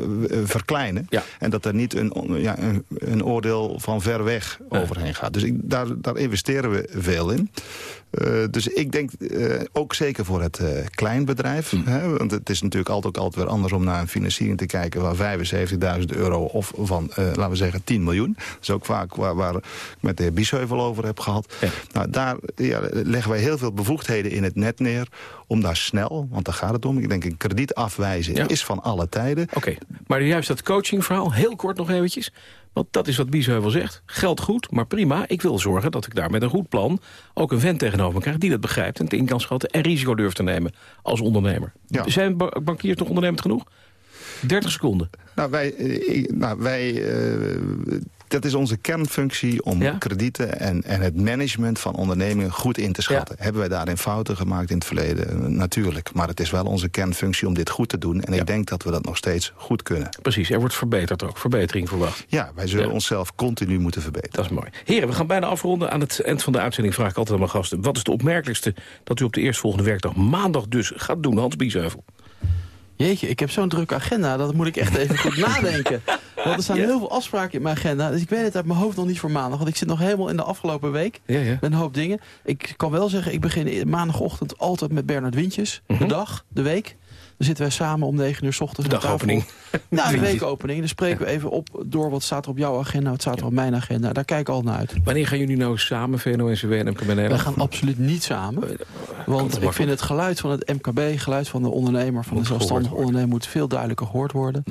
verkleinen. En dat er niet een, ja, een, een oordeel van ver weg overheen gaat. Dus ik, daar, daar investeren we veel in. Uh, dus ik denk uh, ook zeker voor het uh, kleinbedrijf. Hm. Hè, want het is natuurlijk altijd ook altijd weer anders om naar een financiering te kijken... van 75.000 euro of van, laten we zeggen, 10 miljoen. Dat is ook vaak waar, waar ik met de heer Biesheuvel over heb gehad. Nou, daar ja, leggen wij heel veel bevoegdheden in het net neer... om daar snel, want daar gaat het om... ik denk een krediet afwijzen is van alle tijden. Oké, maar juist dat coachingverhaal, heel kort nog eventjes... Want dat is wat Biesheuvel zegt. Geld goed, maar prima. Ik wil zorgen dat ik daar met een goed plan ook een vent tegenover me krijg... die dat begrijpt en het in kan schatten en risico durft te nemen als ondernemer. Zijn bankiers nog ondernemend genoeg? 30 seconden. Nou, wij, eh, nou, wij uh, dat is onze kernfunctie om kredieten en, en het management van ondernemingen goed in te schatten. Hebben wij daarin fouten gemaakt in het verleden? Natuurlijk. Maar het is wel onze kernfunctie om dit goed te doen. En ik denk dat we dat nog steeds goed kunnen. Precies, er wordt verbeterd ook. Verbetering verwacht. Ja, wij zullen onszelf continu moeten verbeteren. Dat is mooi. Heren, we gaan bijna afronden. Aan het eind van de uitzending vraag ik altijd aan mijn gasten. Wat is de opmerkelijkste dat u op de eerstvolgende werkdag maandag dus gaat doen, Hans Biesheuvel? Jeetje, ik heb zo'n drukke agenda. Dat moet ik echt even goed nadenken. Want er staan heel veel afspraken in mijn agenda. Dus ik weet het uit mijn hoofd nog niet voor maandag. Want ik zit nog helemaal in de afgelopen week. Ja, ja. Met een hoop dingen. Ik kan wel zeggen, ik begin maandagochtend altijd met Bernard Wintjes. De mhm. dag, de week. Dan zitten wij samen om 9 uur s ochtends de dagopening. Nou, de weekopening. Dan spreken we even op door wat staat er op jouw agenda, wat staat er op mijn agenda. Daar kijk ik al naar uit. Wanneer gaan jullie nou samen, VNO-NCW en MKB Nederland? We gaan absoluut niet samen. Want ik vind het geluid van het MKB, geluid van de ondernemer, van de zelfstandige ondernemer... moet veel duidelijker gehoord worden.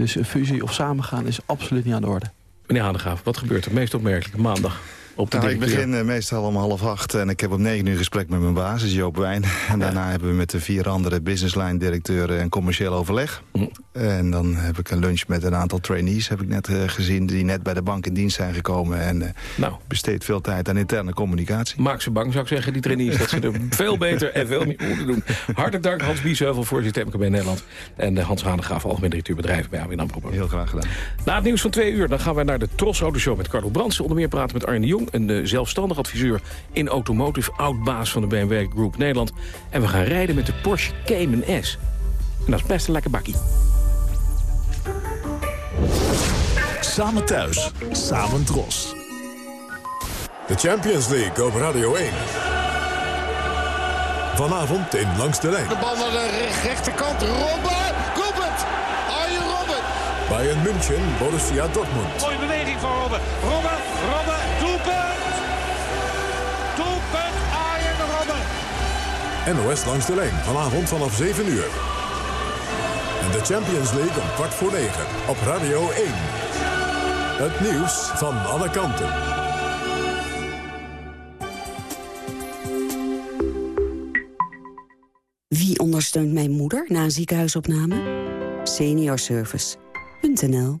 Dus een fusie of samengaan is absoluut niet aan de orde. Meneer Hanegaaf, wat gebeurt er meest opmerkelijk maandag? Op de nou, ik begin uh, meestal om half acht en ik heb om negen uur gesprek met mijn baas, Joop Wijn. En daarna hebben we met de vier andere businessline directeuren een commercieel overleg. Hm. En dan heb ik een lunch met een aantal trainees, heb ik net uh, gezien, die net bij de bank in dienst zijn gekomen. En uh, nou. besteed veel tijd aan interne communicatie. Maak ze bang, zou ik zeggen, die trainees. dat ze er veel beter en veel meer moeten doen. Hartelijk dank, Hans Biesheuvel, voorzitter MKB Nederland. En Hans Hanegraaf, algemeen directeur bedrijven bij AMRO. Heel graag gedaan. Na het nieuws van twee uur, dan gaan wij naar de Tros Auto Show met Carlo Brandsen. Onder meer praten met Arne de Jong een uh, zelfstandig adviseur in automotive, oud-baas van de BMW Group Nederland. En we gaan rijden met de Porsche Cayman S. En dat is best een lekker bakkie. Samen thuis, samen dros. De Champions League op Radio 1. Vanavond in Langs de Lijn. De bal naar de rechterkant. Robben! Robert! Arjen Robben! Bayern München, Borussia Dortmund. Robben. Robben, Robben, doelpunt! Doelpunt Arjen Robben! NOS Langs de Lijn, vanavond vanaf 7 uur. En de Champions League om kwart voor 9 op Radio 1. Het nieuws van alle kanten. Wie ondersteunt mijn moeder na een ziekenhuisopname? Seniorservice.nl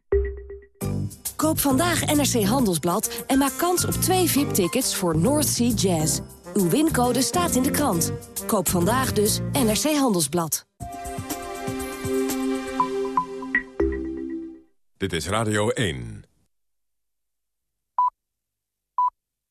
Koop vandaag NRC Handelsblad en maak kans op twee VIP-tickets voor North Sea Jazz. Uw wincode staat in de krant. Koop vandaag dus NRC Handelsblad. Dit is Radio 1.